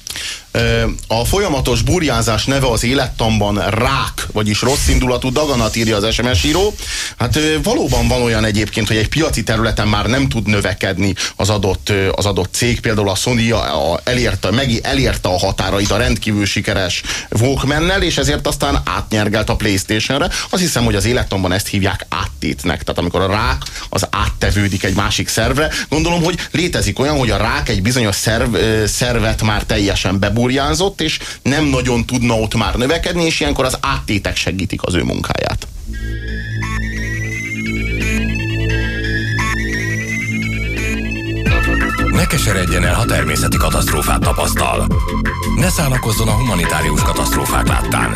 Speaker 1: A folyamatos burjánzás neve az élettamban rák, vagyis rossz indulatú daganat írja az SMS író. Hát valóban van olyan egyébként, hogy egy piaci területen már nem tud növekedni az adott, az adott cég. Például a Sony a, elérte, meg elérte a határait a rendkívül sikeres Walkmannel, és ezért aztán átnyergelt a Playstation-re. Azt hiszem, hogy az élettamban ezt hívják áttétnek. Tehát amikor a rák az áttevődik egy másik szervre, gondolom, hogy létezik olyan, hogy a rák egy bizonyos szerv, szervet már teljesen bebújt, elburjánzott, és nem nagyon tudna ott már növekedni, és ilyenkor az áttétek segítik az ő munkáját.
Speaker 2: Ne keseredjen el, ha természeti katasztrófát tapasztal. Ne szánakozzon a humanitárius katasztrófák láttán.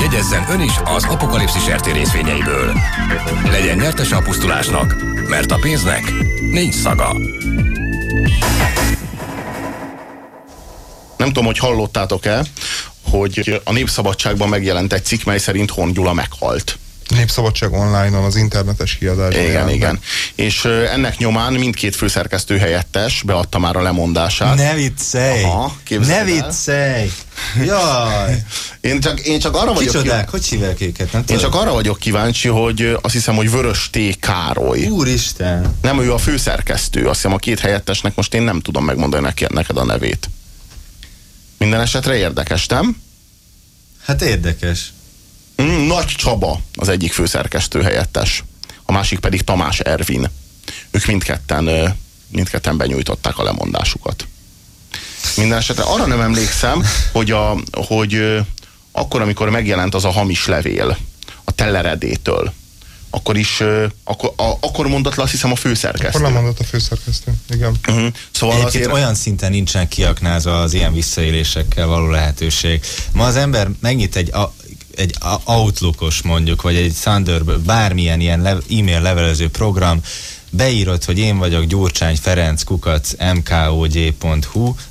Speaker 2: Jegyezzen ön is az apokalipszis RT részvényeiből. Legyen nyertes a pusztulásnak, mert a pénznek nincs szaga.
Speaker 1: Nem tudom, hogy hallottátok-e, hogy a Népszabadságban megjelent egy cikk, mely szerint Horn Gyula meghalt.
Speaker 3: Népszabadság online-on, az internetes kiadásban.
Speaker 1: Igen, jelent. igen. És ennek nyomán mindkét főszerkesztő helyettes beadta már a lemondását.
Speaker 4: Ne viccelj! Aha, ne viccelj! Jaj!
Speaker 1: Én csak, én csak arra vagyok...
Speaker 4: Kicsodák, hogy hívják őket? Nem
Speaker 1: én csak arra vagyok kíváncsi, hogy azt hiszem, hogy Vörös T. Károly.
Speaker 4: Úristen!
Speaker 1: Nem, ő a főszerkesztő. Azt hiszem a két helyettesnek most én nem tudom megmondani neki, neked a nevét. Minden esetre érdekes, nem?
Speaker 4: Hát érdekes.
Speaker 1: Mm, Nagy Csaba az egyik főszerkesztő helyettes, a másik pedig Tamás Ervin. Ők mindketten, mindketten benyújtották a lemondásukat. Minden esetre arra nem emlékszem, hogy, a, hogy akkor, amikor megjelent az a hamis levél, Telleredétől, akkor is, akkor, a, akkor mondott le azt hiszem a főszerkesztő.
Speaker 3: Akkor nem mondott a főszerkesztő, igen.
Speaker 1: Uh-huh. Szóval
Speaker 4: Egyébként
Speaker 1: azért...
Speaker 4: olyan szinten nincsen kiaknázva az ilyen visszaélésekkel való lehetőség. Ma az ember megnyit egy, a, egy Outlookos mondjuk, vagy egy Thunderbird, bármilyen ilyen le, e-mail levelező program, beírod, hogy én vagyok Gyurcsány Ferenc kukac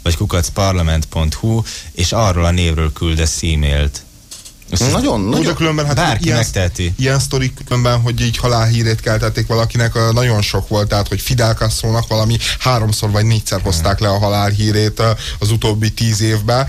Speaker 4: vagy kukacparlament.hu, és arról a névről küldesz e-mailt.
Speaker 1: Ezt nagyon, nagyon.
Speaker 3: De különben, hát
Speaker 4: Bárki
Speaker 3: ilyen,
Speaker 4: megteheti.
Speaker 3: Ilyen sztorik különben, hogy így halálhírét keltették valakinek, nagyon sok volt, tehát hogy Fidel Castro-nak valami háromszor vagy négyszer hozták le a halálhírét az utóbbi tíz évben,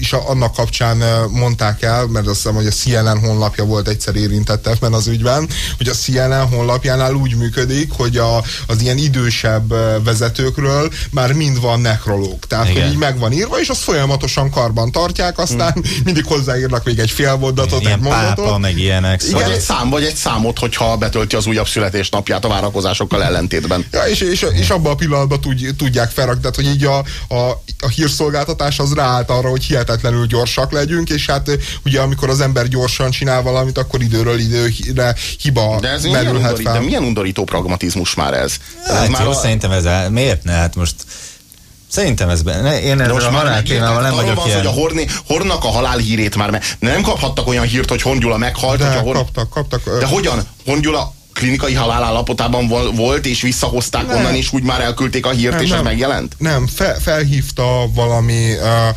Speaker 3: és annak kapcsán mondták el, mert azt hiszem, hogy a CNN honlapja volt egyszer érintett ebben az ügyben, hogy a CNN honlapjánál úgy működik, hogy a, az ilyen idősebb vezetőkről már mind van nekrológ. Tehát, Igen. hogy így meg van írva, és azt folyamatosan karban tartják, aztán hmm. mindig hozzáírnak még egy fél mondatot,
Speaker 4: Ilyen
Speaker 3: egy mondatot.
Speaker 4: pápa, meg ilyenek.
Speaker 1: Szóval egy szám, vagy egy számot, hogyha betölti az újabb születésnapját a várakozásokkal ellentétben.
Speaker 3: Ja, és, és, és abban a pillanatban tud, tudják felrakni, tehát hogy így a, a, a hírszolgáltatás az ráállt arra, hogy hihetetlenül gyorsak legyünk, és hát ugye amikor az ember gyorsan csinál valamit, akkor időről időre hiba
Speaker 1: de ez milyen, undorít, fel. de milyen undorító pragmatizmus már ez?
Speaker 4: Hát
Speaker 1: ez
Speaker 4: már jó,
Speaker 1: a...
Speaker 4: szerintem ez, el, miért ne? Hát most Szerintem ez benne. Én ezzel a halál témával nem vagyok
Speaker 1: van, hogy a Horni, Hornak a halálhírét már, mert nem kaphattak olyan hírt, hogy Horn Gyula meghalt.
Speaker 3: De
Speaker 1: hogy a Horn...
Speaker 3: kaptak, kaptak.
Speaker 1: De hogyan? Horn Gyula klinikai halálállapotában volt, és visszahozták nem. onnan, és úgy már elküldték a hírt, nem, és nem, ez megjelent?
Speaker 3: Nem, fe, felhívta valami uh,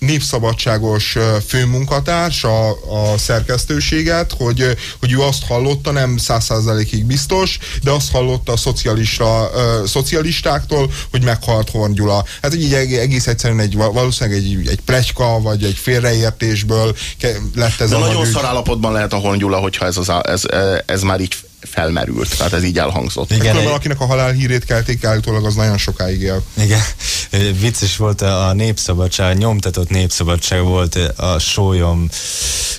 Speaker 3: népszabadságos főmunkatárs a, a szerkesztőséget, hogy, hogy ő azt hallotta, nem száz százalékig biztos, de azt hallotta a szocialista, uh, szocialistáktól, hogy meghalt Horn Gyula. Hát így egész egyszerűen egy, valószínűleg egy, egy plegyka, vagy egy félreértésből lett ez
Speaker 1: de
Speaker 3: a
Speaker 1: nagyon
Speaker 3: szar
Speaker 1: állapotban lehet a Horn Gyula, hogyha ez, az, ez, ez már így felmerült, tehát ez így elhangzott.
Speaker 3: Igen, egy... akinek a halál hírét kelték állítólag, az nagyon sokáig él.
Speaker 4: Igen, vicces volt a népszabadság, a nyomtatott népszabadság volt a sólyom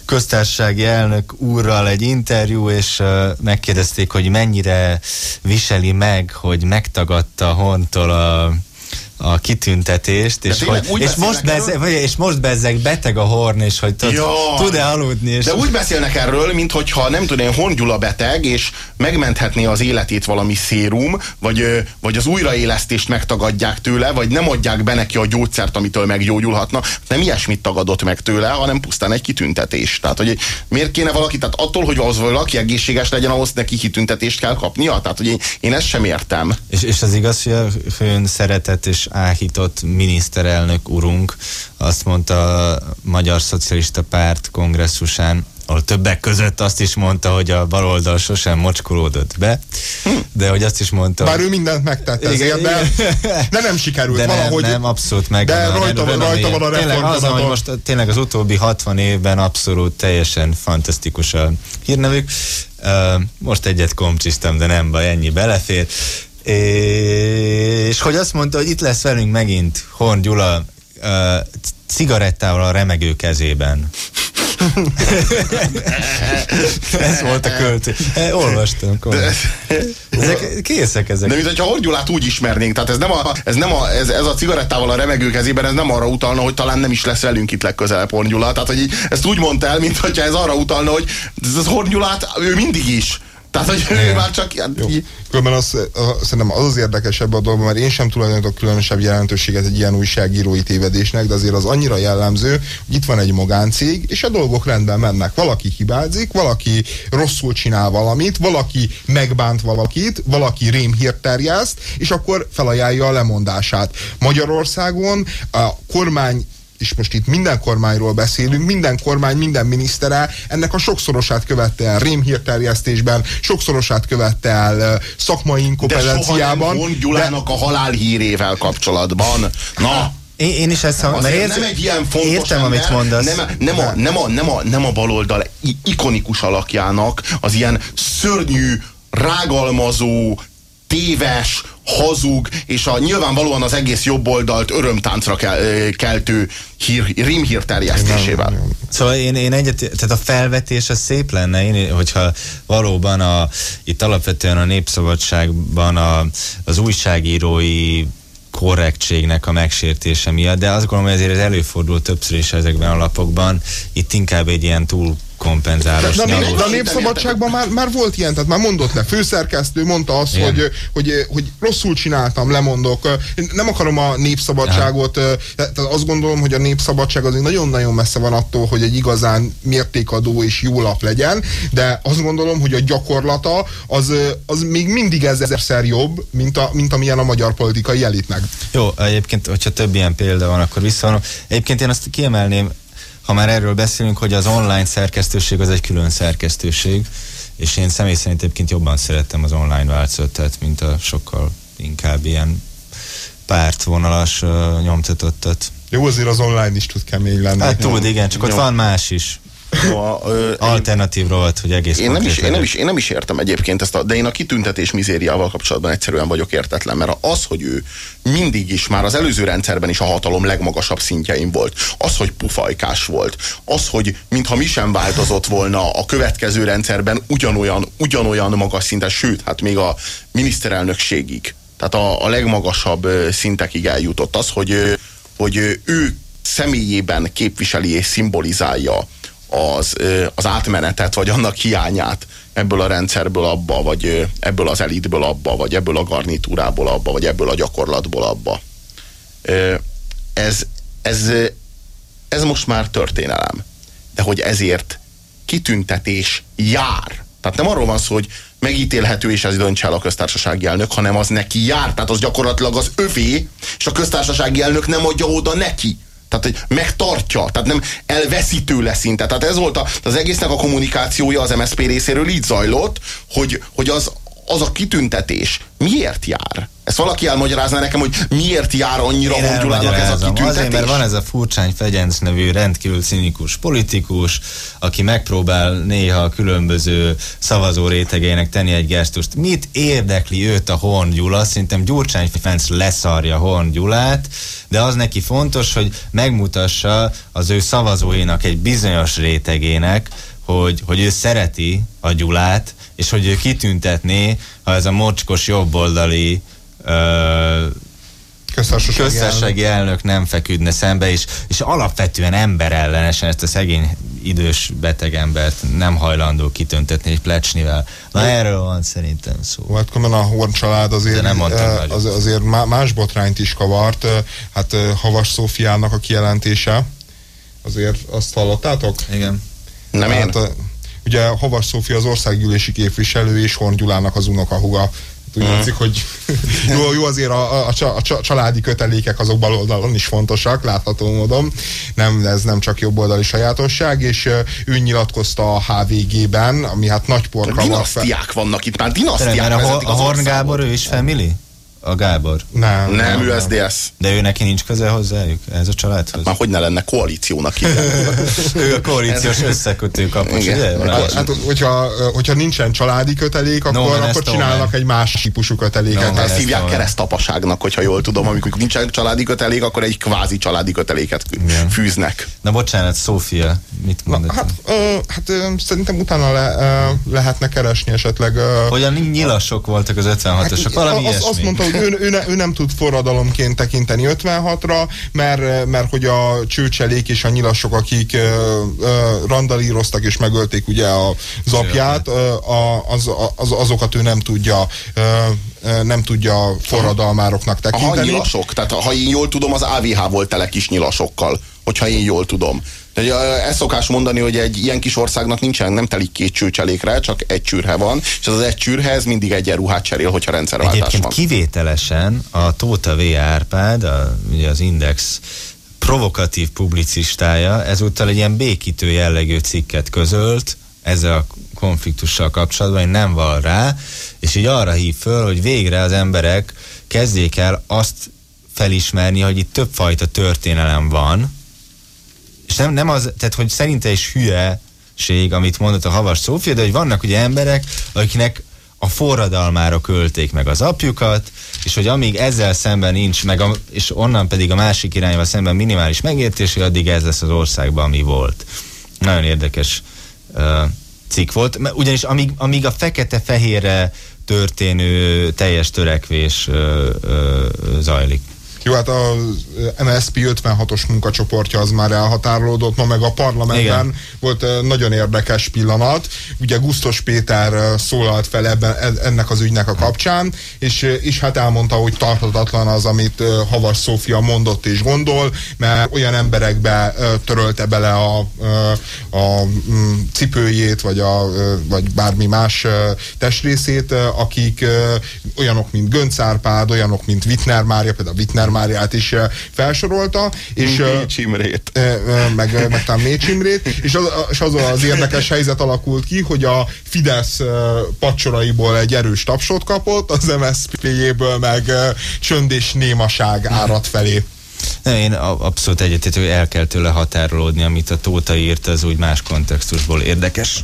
Speaker 4: köztársasági elnök úrral egy interjú, és megkérdezték, hogy mennyire viseli meg, hogy megtagadta Hontól a a kitüntetést, és, hogy, és, most bezzeg, és most bezzeg beteg a horn, és hogy tud-e aludni. És
Speaker 1: De úgy beszélnek erről, mint hogyha nem tudom, Horn Gyula beteg, és megmenthetné az életét valami szérum, vagy, vagy az újraélesztést megtagadják tőle, vagy nem adják be neki a gyógyszert, amitől meggyógyulhatna. Nem ilyesmit tagadott meg tőle, hanem pusztán egy kitüntetés. Tehát, hogy miért kéne valaki, tehát attól, hogy az valaki egészséges legyen, ahhoz neki kitüntetést kell kapnia? Tehát, hogy én, én ezt sem értem.
Speaker 4: És, és az igaz, hogy a főn szeretet és áhított miniszterelnök urunk azt mondta a Magyar Szocialista Párt kongresszusán, ahol többek között azt is mondta, hogy a baloldal sosem mocskolódott be, de hogy azt is mondta...
Speaker 3: Bár ő mindent megtett ezért, de, de nem sikerült
Speaker 4: de
Speaker 3: valahogy.
Speaker 4: Nem, abszolút meg.
Speaker 3: De
Speaker 4: a,
Speaker 3: rajta, van, rajta van a
Speaker 4: tényleg az, hogy most tényleg az utóbbi 60 évben abszolút teljesen fantasztikus a hírnevük. Most egyet komcsisztam, de nem baj, ennyi belefér. És hogy azt mondta, hogy itt lesz velünk megint Horn Gyula cigarettával a remegő kezében. Ez volt a költő. Olvastam. De, ezek készek ezek.
Speaker 1: De mint hogyha úgy ismernénk, tehát ez nem, a, ez, nem a, ez, ez a cigarettával a remegő kezében, ez nem arra utalna, hogy talán nem is lesz velünk itt legközelebb Horgyula. Tehát, hogy így, ezt úgy mondta el, mint ez arra utalna, hogy ez az Horgyulát, ő mindig is tehát, hogy ő már csak ilyen... Jó.
Speaker 3: Különben az, az, szerintem az az érdekesebb a dolog, mert én sem tulajdonítok különösebb jelentőséget egy ilyen újságírói tévedésnek, de azért az annyira jellemző, hogy itt van egy magáncég, és a dolgok rendben mennek. Valaki hibázik, valaki rosszul csinál valamit, valaki megbánt valakit, valaki rémhírt terjeszt, és akkor felajánlja a lemondását. Magyarországon a kormány és most itt minden kormányról beszélünk, minden kormány, minden minisztere ennek a sokszorosát követte el rémhírterjesztésben, sokszorosát követte el szakmai inkompetenciában.
Speaker 1: De soha nem Gyulának de... a halálhírével kapcsolatban. Na,
Speaker 4: én, én is ezt
Speaker 1: ha, mert érz, nem egy ilyen fontos
Speaker 4: értem, ember, amit mondasz.
Speaker 1: Nem, nem, a, nem, a, nem, a, nem a baloldal ikonikus alakjának az ilyen szörnyű, rágalmazó, téves, hazug, és a nyilvánvalóan az egész jobb oldalt örömtáncra keltő hír, rímhír terjesztésével.
Speaker 4: Szóval én, én egyet, tehát a felvetés az szép lenne, én, hogyha valóban a, itt alapvetően a népszabadságban a, az újságírói korrektségnek a megsértése miatt, de azt gondolom, hogy ezért ez előfordul többször is ezekben a lapokban. Itt inkább egy ilyen túl kompenzálós
Speaker 3: de, a,
Speaker 4: nyalós.
Speaker 3: de a népszabadságban már, már volt ilyen, tehát már mondott le főszerkesztő, mondta azt, hogy, hogy, hogy rosszul csináltam, lemondok. Nem akarom a népszabadságot, Aha. tehát azt gondolom, hogy a népszabadság azért nagyon-nagyon messze van attól, hogy egy igazán mértékadó és jó lap legyen, de azt gondolom, hogy a gyakorlata az, az még mindig ezerszer jobb, mint, a, mint amilyen a magyar politikai elitnek.
Speaker 4: Jó, egyébként, hogyha több ilyen példa van, akkor visszavonom. Egyébként én azt kiemelném, ha már erről beszélünk, hogy az online szerkesztőség az egy külön szerkesztőség, és én személy szerint egyébként jobban szerettem az online változatot, mint a sokkal inkább ilyen pártvonalas uh, nyomtatottat.
Speaker 3: Jó, azért az online is tud kemény lenni.
Speaker 4: Hát tud, igen, csak ott van más is. No, ö, Alternatív rovat, hogy egész
Speaker 1: én nem, is, én, nem is, én nem is értem egyébként ezt, a, de én a kitüntetés mizériával kapcsolatban egyszerűen vagyok értetlen, mert az, hogy ő mindig is, már az előző rendszerben is a hatalom legmagasabb szintjein volt, az, hogy pufajkás volt, az, hogy mintha mi sem változott volna a következő rendszerben ugyanolyan, ugyanolyan magas szinten, sőt, hát még a miniszterelnökségig, tehát a, a legmagasabb szintekig eljutott az, hogy, hogy ő személyében képviseli és szimbolizálja az, az átmenetet, vagy annak hiányát ebből a rendszerből abba, vagy ebből az elitből abba, vagy ebből a garnitúrából abba, vagy ebből a gyakorlatból abba. Ez, ez, ez most már történelem. De hogy ezért kitüntetés jár. Tehát nem arról van szó, hogy megítélhető, és ez döntse el a köztársasági elnök, hanem az neki jár. Tehát az gyakorlatilag az övé, és a köztársasági elnök nem adja oda neki. Tehát, hogy megtartja, tehát nem elveszi tőle szinte. Tehát ez volt a, az egésznek a kommunikációja az MSZP részéről így zajlott, hogy, hogy az, az a kitüntetés miért jár? Ezt valaki elmagyarázná nekem, hogy miért jár annyira Hongyulának ez a kitüntetés?
Speaker 4: Azért, mert van ez a Furcsány Fegyenc nevű rendkívül cinikus politikus, aki megpróbál néha a különböző szavazó rétegeinek tenni egy gesztust. Mit érdekli őt a Horn Gyula? Szerintem Gyurcsány Ferenc leszarja Horn Gyulát, de az neki fontos, hogy megmutassa az ő szavazóinak egy bizonyos rétegének, hogy, hogy ő szereti a Gyulát, és hogy ő kitüntetné, ha ez a mocskos jobboldali ö, köztársasági, köztársasági elnök. elnök nem feküdne szembe, és, és alapvetően emberellenesen ezt a szegény idős beteg embert nem hajlandó kitüntetni egy plecsnivel. Na erről van szerintem szó.
Speaker 3: Hát a Horn család azért, nem az, azért más botrányt is kavart. Hát Havas Szófiának a kijelentése, azért azt hallottátok?
Speaker 4: Igen.
Speaker 1: Nem hát, én.
Speaker 3: Ugye Havas Szófia az országgyűlési képviselő és Horn Gyulának az unokahuga úgy látszik, hogy jó, jó azért a, a, a, a családi kötelékek azok baloldalon is fontosak, látható módon. Nem, ez nem csak jobboldali sajátosság, és ő nyilatkozta a HVG-ben, ami hát nagy porka.
Speaker 1: Dinasztiák vannak itt már, dinasztiák
Speaker 4: a, a Horn Gábor, ő is family? A Gábor?
Speaker 1: Nem. Nem, nem ő SDS.
Speaker 4: De ő neki nincs köze hozzájuk, ez a családhoz? Hát
Speaker 1: már hogy ne lenne koalíciónak
Speaker 4: Ő a koalíciós összekötő kapocs, ugye?
Speaker 3: Hát, hát, hogyha, hogyha nincsen családi kötelék, akkor, no, akkor csinálnak egy más típusú köteléket.
Speaker 1: No, ezt hívják keresztapaságnak, hogyha jól tudom, amikor nincsen családi kötelék, akkor egy kvázi családi köteléket Igen. fűznek.
Speaker 4: Na bocsánat, Szófia, mit mondod?
Speaker 3: Hát, hát szerintem utána le, lehetne keresni esetleg. Ö,
Speaker 4: Hogyan nyilasok voltak az 56-osok, hát, valami
Speaker 3: az,
Speaker 4: ilyesmi.
Speaker 3: Azt mondta, hogy ő, ő, ne, ő nem tud forradalomként tekinteni 56-ra, mert, mert hogy a csőcselék és a nyilasok, akik uh, uh, randalíroztak és megölték ugye a zapját, uh, az, az, azokat ő nem tudja uh, nem tudja forradalmároknak tekinteni.
Speaker 1: A nyilasok, tehát ha én jól tudom, az AVH volt tele kis nyilasokkal, hogyha én jól tudom. Ezt szokás mondani, hogy egy ilyen kis országnak nincsen, nem telik két csőcselékre, csak egy csürhe van, és az az egy csürhe, ez mindig egy ruhát cserél, hogyha rendszerváltás
Speaker 4: Egyébként van. kivételesen a Tóta V. Árpád, a, ugye az Index provokatív publicistája ezúttal egy ilyen békítő jellegű cikket közölt ezzel a konfliktussal kapcsolatban, hogy nem val rá, és így arra hív föl, hogy végre az emberek kezdjék el azt felismerni, hogy itt többfajta történelem van, és nem, nem az, tehát hogy szerinte is hülyeség, amit mondott a Havas Szófia, de hogy vannak ugye emberek, akiknek a forradalmára költék meg az apjukat, és hogy amíg ezzel szemben nincs, meg a, és onnan pedig a másik irányba szemben minimális megértés, addig ez lesz az országban, ami volt. Nagyon érdekes uh, cikk volt, ugyanis amíg, amíg a fekete-fehérre történő teljes törekvés uh, uh, zajlik.
Speaker 3: Jó, hát a MSZP 56-os munkacsoportja az már elhatárolódott, ma meg a parlamentben Igen. volt nagyon érdekes pillanat. Ugye Gusztos Péter szólalt fel ebben, ennek az ügynek a kapcsán, és, és hát elmondta, hogy tartatatlan az, amit Havas Szófia mondott és gondol, mert olyan emberekbe törölte bele a, a mm, cipőjét, vagy, a, vagy bármi más testrészét, akik olyanok, mint Gönc Árpád, olyanok, mint Wittner Mária, például Wittner Máriát is felsorolta, és
Speaker 1: Mécs Imrét.
Speaker 3: meg, meg talán Mécs Imrét, és az, és az az érdekes helyzet alakult ki, hogy a Fidesz pacsoraiból egy erős tapsot kapott, az MSZP-jéből meg csönd és némaság árad felé.
Speaker 4: Nem, én abszolút egyetértek, hogy el kell tőle határolódni, amit a Tóta írt, az úgy más kontextusból érdekes.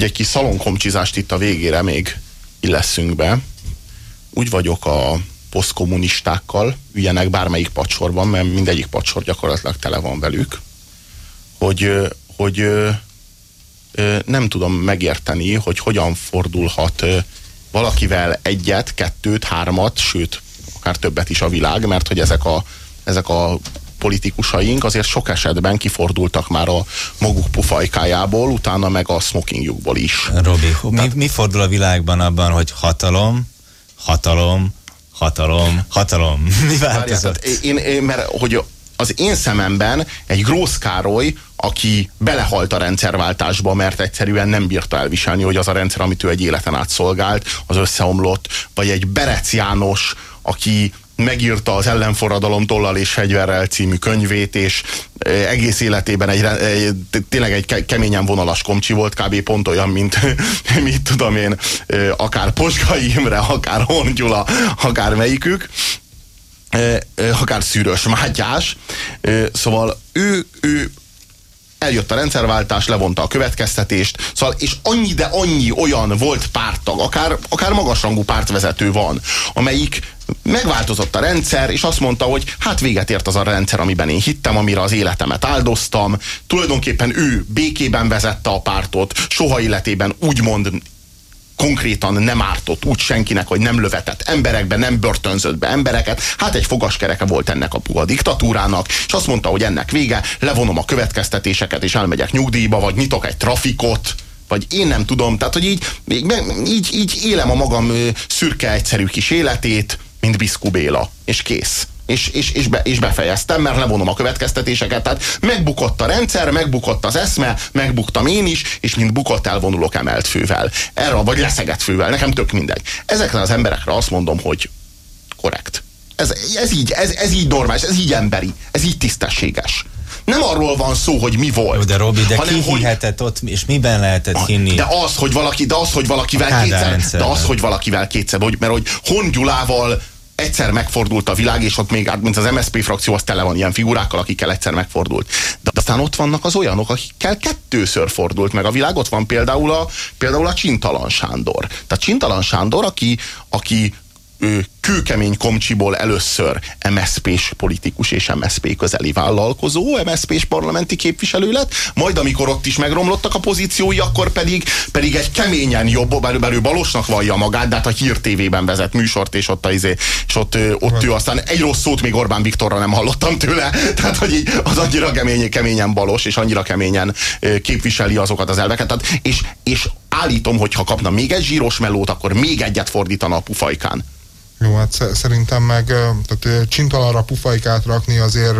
Speaker 1: hogy egy kis szalonkomcsizást itt a végére még illeszünk be. Úgy vagyok a posztkommunistákkal, üljenek bármelyik pacsorban, mert mindegyik pacsor gyakorlatilag tele van velük, hogy, hogy nem tudom megérteni, hogy hogyan fordulhat valakivel egyet, kettőt, hármat, sőt, akár többet is a világ, mert hogy ezek a, ezek a politikusaink azért sok esetben kifordultak már a maguk pufajkájából, utána meg a smokingjukból is.
Speaker 4: Robi, mi, mi fordul a világban abban, hogy hatalom, hatalom, hatalom, hatalom. Mi változott?
Speaker 1: Én, én, mert hogy az én szememben egy Grósz Károly, aki belehalt a rendszerváltásba, mert egyszerűen nem bírta elviselni, hogy az a rendszer, amit ő egy életen át szolgált, az összeomlott, vagy egy Berec János, aki megírta az ellenforradalom tollal és fegyverrel című könyvét, és egész életében egy, egy, tényleg egy keményen vonalas komcsi volt, kb. pont olyan, mint mit tudom én, akár Posgai Imre, akár Hongyula, akár melyikük akár Szűrös Mátyás. Szóval ő, ő eljött a rendszerváltás, levonta a következtetést, szóval, és annyi, de annyi olyan volt pártag, akár, akár magasrangú pártvezető van, amelyik megváltozott a rendszer, és azt mondta, hogy hát véget ért az a rendszer, amiben én hittem, amire az életemet áldoztam. Tulajdonképpen ő békében vezette a pártot, soha életében úgymond konkrétan nem ártott úgy senkinek, hogy nem lövetett emberekbe, nem börtönzött be embereket. Hát egy fogaskereke volt ennek a puha diktatúrának, és azt mondta, hogy ennek vége, levonom a következtetéseket, és elmegyek nyugdíjba, vagy nyitok egy trafikot, vagy én nem tudom, tehát, hogy így, így, így élem a magam szürke, egyszerű kis életét, mint Biszku Béla, és kész. És, és, és, be, és befejeztem, mert levonom a következtetéseket. Tehát megbukott a rendszer, megbukott az eszme, megbuktam én is, és mint bukott elvonulok emelt fővel. Erre, vagy leszegett fővel, nekem tök mindegy. Ezekre az emberekre azt mondom, hogy korrekt. Ez, ez, így, ez, ez így normális, ez így emberi, ez így tisztességes nem arról van szó, hogy mi volt. Jó,
Speaker 4: de Robi, de hanem, ki hihetett hogy, ott, és miben lehetett a, hinni?
Speaker 1: De az, hogy valaki, de az, hogy valakivel kétszer, de az, hogy valakivel kétszer, hogy, mert hogy Hon Gyulával egyszer megfordult a világ, és ott még, hát, mint az MSZP frakció, az tele van ilyen figurákkal, akikkel egyszer megfordult. De aztán ott vannak az olyanok, akikkel kettőször fordult meg a világ. Ott van például a, például a Csintalan Sándor. Tehát Csintalan Sándor, aki, aki kőkemény komcsiból először MSZP-s politikus és MSZP közeli vállalkozó, MSZP-s parlamenti képviselő lett, majd amikor ott is megromlottak a pozíciói, akkor pedig, pedig egy keményen jobb, belül balosnak vallja magát, de hát a Hír TV-ben vezet műsort, és ott, izé, és ott, ott ő aztán egy rossz szót még Orbán Viktorra nem hallottam tőle, tehát hogy így, az annyira kemény, keményen balos, és annyira keményen képviseli azokat az elveket, tehát, és, és állítom, hogy ha kapna még egy zsíros melót, akkor még egyet fordítana a pufajkán.
Speaker 3: Jó, hát szerintem meg tehát csintalanra pufajkát rakni azért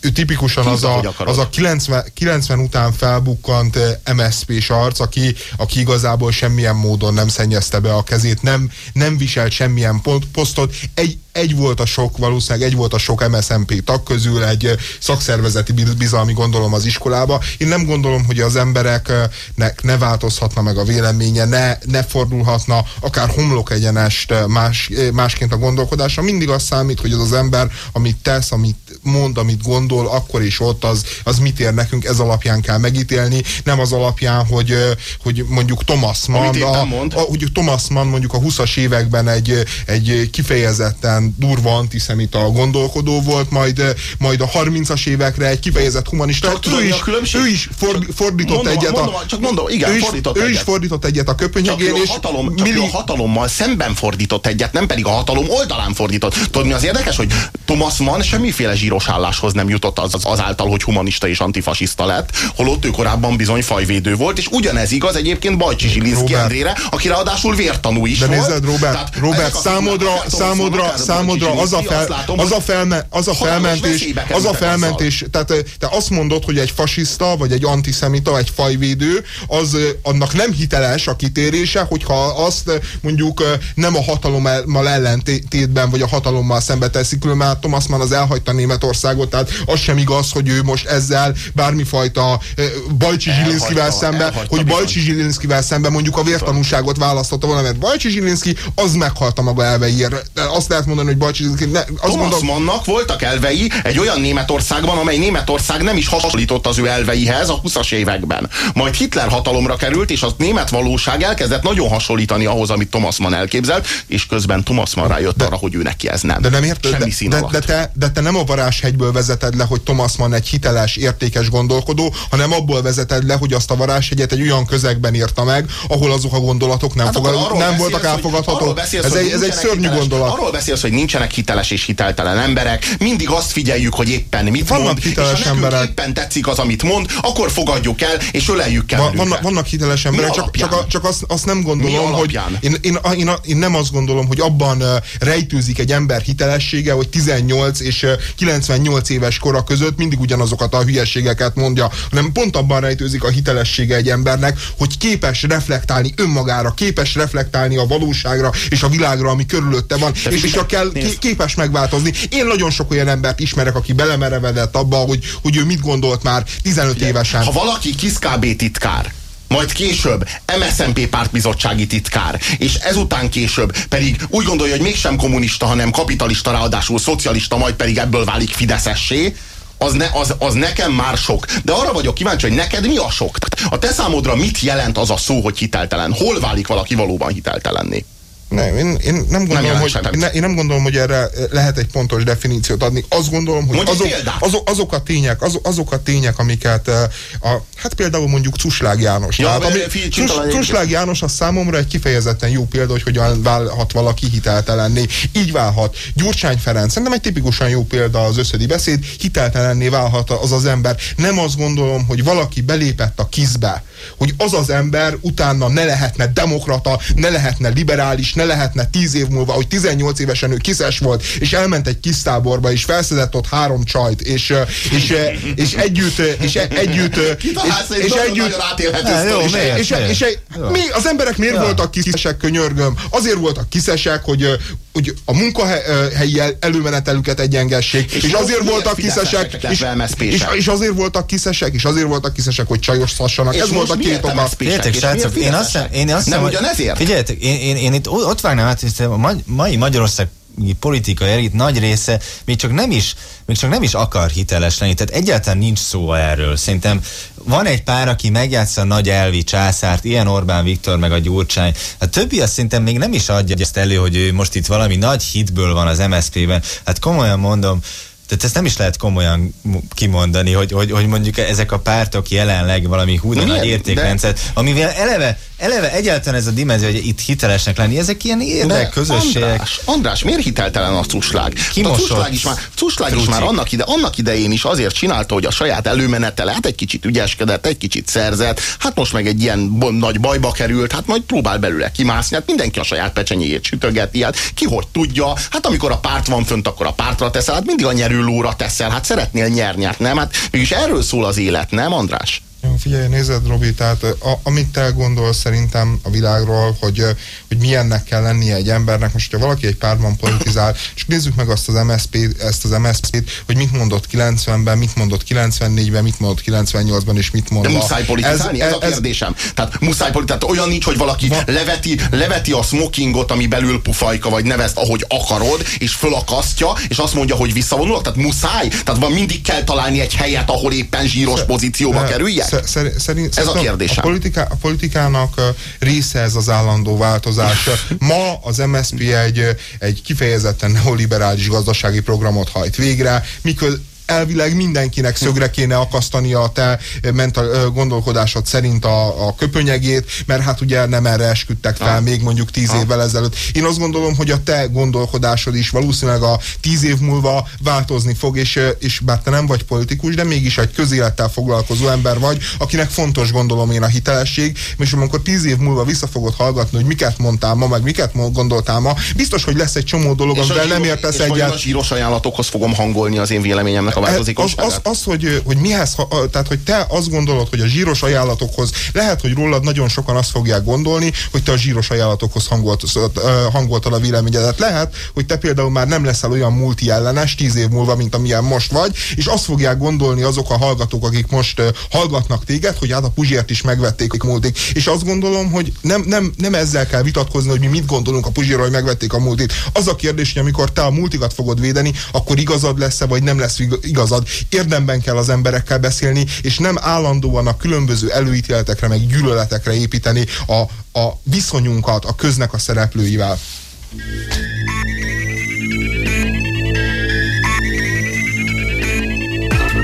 Speaker 3: ő tipikusan az a, az a 90, 90 után felbukkant MSZP-s arc, aki, aki igazából semmilyen módon nem szennyezte be a kezét, nem, nem viselt semmilyen posztot. Egy, egy volt a sok, valószínűleg egy volt a sok MSZMP tag közül, egy szakszervezeti bizalmi gondolom az iskolába. Én nem gondolom, hogy az embereknek ne változhatna meg a véleménye, ne, ne fordulhatna akár homlok egyenest más, másként a gondolkodásra. Mindig az számít, hogy az az ember, amit tesz, amit mond, amit gondol, akkor is ott az, az mit ér nekünk, ez alapján kell megítélni, nem az alapján, hogy, hogy mondjuk Thomas Mann, a, a, hogy Thomas Mann mondjuk a 20-as években egy, egy kifejezetten durva antiszemita gondolkodó volt, majd, majd a 30-as évekre egy kifejezett humanista.
Speaker 1: Csak
Speaker 3: ő, is, ő is for, fordított
Speaker 1: mondom,
Speaker 3: egyet.
Speaker 1: Mondom,
Speaker 3: a,
Speaker 1: csak mondom, igen,
Speaker 3: ő is,
Speaker 1: fordított
Speaker 3: ő
Speaker 1: egyet.
Speaker 3: is fordított egyet a köpönyegén,
Speaker 1: és hatalom, csak milli... a hatalommal szemben fordított egyet, nem pedig a hatalom oldalán fordított. Tudod, mi az érdekes, hogy Thomas Mann semmiféle zsíros álláshoz nem jutott az, az, azáltal, hogy humanista és antifasiszta lett, holott ő korábban bizony fajvédő volt, és ugyanez igaz egyébként Bajcsi Zsilinszki Endrére, aki ráadásul vértanú is
Speaker 3: De
Speaker 1: volt.
Speaker 3: Robert, Tehát Robert számodra, számodra, számodra az a, fel, látom, az a, felme, az a felmentés, az a felmentés, tehát te azt mondod, hogy egy fasiszta, vagy egy antiszemita, egy fajvédő, az annak nem hiteles a kitérése, hogyha azt mondjuk nem a hatalommal ellentétben, vagy a hatalommal szembe teszik, különben Thomas Mann az elhagyta Németországot, tehát az sem igaz, hogy ő most ezzel bármifajta Bajcsi Zsilinszkivel szembe, hogy Bajcsi Zsilinszkivel szembe mondjuk a vértanúságot választotta volna, mert Bajcsi Zsilinszki az meghalt a maga elveiért. Azt lehet mondani, hogy Bajcsi Zsilinszki... Ne, azt
Speaker 1: Thomas
Speaker 3: mondom,
Speaker 1: Mannnak voltak elvei egy olyan Németországban, amely Németország nem is hasonlított az ő elveihez a 20-as években. Majd Hitler hatalomra került, és a német valóság elkezdett nagyon hasonlítani ahhoz, amit Thomas Mann elképzelt, és közben Thomas Mann rájött de, arra, hogy ő neki ez nem.
Speaker 3: De nem érted?
Speaker 1: Semmi
Speaker 3: de, de,
Speaker 1: alatt.
Speaker 3: de, te, de te nem a varázshegyből vezeted le, hogy Thomas Mann egy hiteles, értékes gondolkodó, hanem abból vezeted le, hogy azt a varázshegyet egy olyan közegben írta meg, ahol azok a gondolatok nem, hát fogad, nem voltak elfogadhatók. Ez, egy, ez egy szörnyű
Speaker 1: hiteles,
Speaker 3: gondolat.
Speaker 1: Arról beszélsz, hogy nincsenek hiteles és hiteltelen emberek, mindig azt figyeljük, hogy éppen mit
Speaker 3: vannak
Speaker 1: mond,
Speaker 3: hiteles
Speaker 1: és ha
Speaker 3: emberek.
Speaker 1: éppen tetszik az, amit mond, akkor fogadjuk el, és öleljük kell.
Speaker 3: Va, vannak, vannak hiteles emberek, csak, csak, a, csak azt, azt nem gondolom, hogy én, én, én, én nem azt gondolom, hogy abban rejtőzik egy ember hitelessége, hogy 18 és uh, 98 éves kora között mindig ugyanazokat a hülyeségeket mondja, hanem pont abban rejtőzik a hitelessége egy embernek, hogy képes reflektálni önmagára, képes reflektálni a valóságra és a világra, ami körülötte van, és, és a kell, képes megváltozni. Én nagyon sok olyan embert ismerek, aki belemerevedett abba, hogy, hogy ő mit gondolt már 15 Ugye, évesen.
Speaker 1: Ha valaki kis KB titkár, majd később MSZNP pártbizottsági titkár, és ezután később pedig úgy gondolja, hogy mégsem kommunista, hanem kapitalista, ráadásul szocialista, majd pedig ebből válik fideszessé, az, ne, az, az nekem már sok. De arra vagyok kíváncsi, hogy neked mi a sok? A te számodra mit jelent az a szó, hogy hiteltelen? Hol válik valaki valóban hiteltelenné?
Speaker 3: Nem, én, én, nem gondolom, nem hogy, én, én nem gondolom, hogy erre lehet egy pontos definíciót adni. Azt gondolom, hogy azok, azok, azok, a tények, azok, azok a tények, amiket a, hát például mondjuk Cuslág János. Ja, tehát, ami, Cus, Cuslág János a számomra egy kifejezetten jó példa, hogy hogyan válhat valaki hiteltelenné. Így válhat. Gyurcsány Ferenc, szerintem egy tipikusan jó példa az összödi beszéd, hiteltelenné válhat az az ember. Nem azt gondolom, hogy valaki belépett a kizbe, hogy az az ember utána ne lehetne demokrata, ne lehetne liberális, ne lehetne tíz év múlva, hogy 18 évesen ő kiszes volt, és elment egy kis táborba, és felszedett ott három csajt, és, és, és együtt, és együtt, és, és együtt, és, és, mi, az emberek miért voltak kiszesek, könyörgöm? Azért voltak kiszesek, hogy, hogy a munkahelyi előmenetelüket egyengessék, és, és azért voltak kiszesek, és, és, és azért voltak kiszesek, és azért voltak kiszesek, hogy csajos szassanak. Ez volt a két oka.
Speaker 4: Értek, srácok, én azt hiszem, én azt
Speaker 1: hiszem, nem ugyanezért?
Speaker 4: Figyeljetek, én, én, én itt ott vágnám át, hogy a mai Magyarország politikai elit nagy része még csak nem is, még csak nem is akar hiteles lenni, tehát egyáltalán nincs szó erről. Szerintem van egy pár, aki megjátsza a nagy elvi császárt, ilyen Orbán Viktor meg a Gyurcsány. A többi azt szerintem még nem is adja ezt elő, hogy ő most itt valami nagy hitből van az MSZP-ben. Hát komolyan mondom, tehát ezt nem is lehet komolyan kimondani, hogy, hogy, hogy mondjuk ezek a pártok jelenleg valami hú nagy értékrendszer, amivel eleve eleve egyáltalán ez a dimenzió, hogy itt hitelesnek lenni, ezek ilyen érdek közösségek.
Speaker 1: András, András, miért hiteltelen a cuslág? A cuslág is már, cuslág is már annak, ide, annak idején is azért csinálta, hogy a saját előmenetele, hát egy kicsit ügyeskedett, egy kicsit szerzett, hát most meg egy ilyen nagy bajba került, hát majd próbál belőle kimászni, hát mindenki a saját pecsenyéjét sütögeti, hát ki hogy tudja, hát amikor a párt van fönt, akkor a pártra teszel, hát mindig a nyerő lóra teszel, hát szeretnél nyerni, hát nem, hát mégis erről szól az élet, nem András?
Speaker 3: Figyelj, nézed, Robi, tehát a, amit te gondolsz szerintem a világról, hogy, hogy milyennek kell lennie egy embernek, most, hogyha valaki egy párban politizál, csak nézzük meg azt az MSZP, ezt az MSZP-t, hogy mit mondott 90-ben, mit mondott 94-ben, mit mondott 98-ban, és mit mond
Speaker 1: De muszáj politizálni? Ez, ez, ez a kérdésem. Tehát muszáj politizálni, tehát olyan nincs, hogy valaki va- leveti, leveti a smokingot, ami belül pufajka, vagy nevezt, ahogy akarod, és fölakasztja, és azt mondja, hogy visszavonulok, tehát muszáj? Tehát van mindig kell találni egy helyet, ahol éppen zsíros pozícióba kerüljek?
Speaker 3: Szerint, szerint,
Speaker 1: ez a kérdésem.
Speaker 3: A, politiká, a politikának része ez az állandó változás. Ma az MSZP egy, egy kifejezetten neoliberális gazdasági programot hajt végre, miközben elvileg mindenkinek szögre kéne akasztani a te mental, gondolkodásod szerint a, a köpönyegét, mert hát ugye nem erre esküdtek fel ha. még mondjuk tíz ha. évvel ezelőtt. Én azt gondolom, hogy a te gondolkodásod is valószínűleg a tíz év múlva változni fog, és, és bár te nem vagy politikus, de mégis egy közélettel foglalkozó ember vagy, akinek fontos gondolom én a hitelesség, és amikor tíz év múlva vissza fogod hallgatni, hogy miket mondtál ma, meg miket gondoltál ma, biztos, hogy lesz egy csomó dolog, amivel nem értesz egyet.
Speaker 1: És a ajánlatokhoz fogom hangolni az én véleményemnek változékonyságát?
Speaker 3: Az, az, az hogy, hogy mihez, tehát hogy te azt gondolod, hogy a zsíros ajánlatokhoz lehet, hogy rólad nagyon sokan azt fogják gondolni, hogy te a zsíros ajánlatokhoz hangolt, hangoltad a véleményedet. Lehet, hogy te például már nem leszel olyan multi ellenes tíz év múlva, mint amilyen most vagy, és azt fogják gondolni azok a hallgatók, akik most hallgatnak téged, hogy hát a Puzsért is megvették a multik. És azt gondolom, hogy nem, nem, nem ezzel kell vitatkozni, hogy mi mit gondolunk a Puzsérról, hogy megvették a multit. Az a kérdés, hogy amikor te a multikat fogod védeni, akkor igazad lesz-e, vagy nem lesz igazad érdemben kell az emberekkel beszélni, és nem állandóan a különböző előítéletekre, meg gyűlöletekre építeni a, a viszonyunkat a köznek a szereplőivel.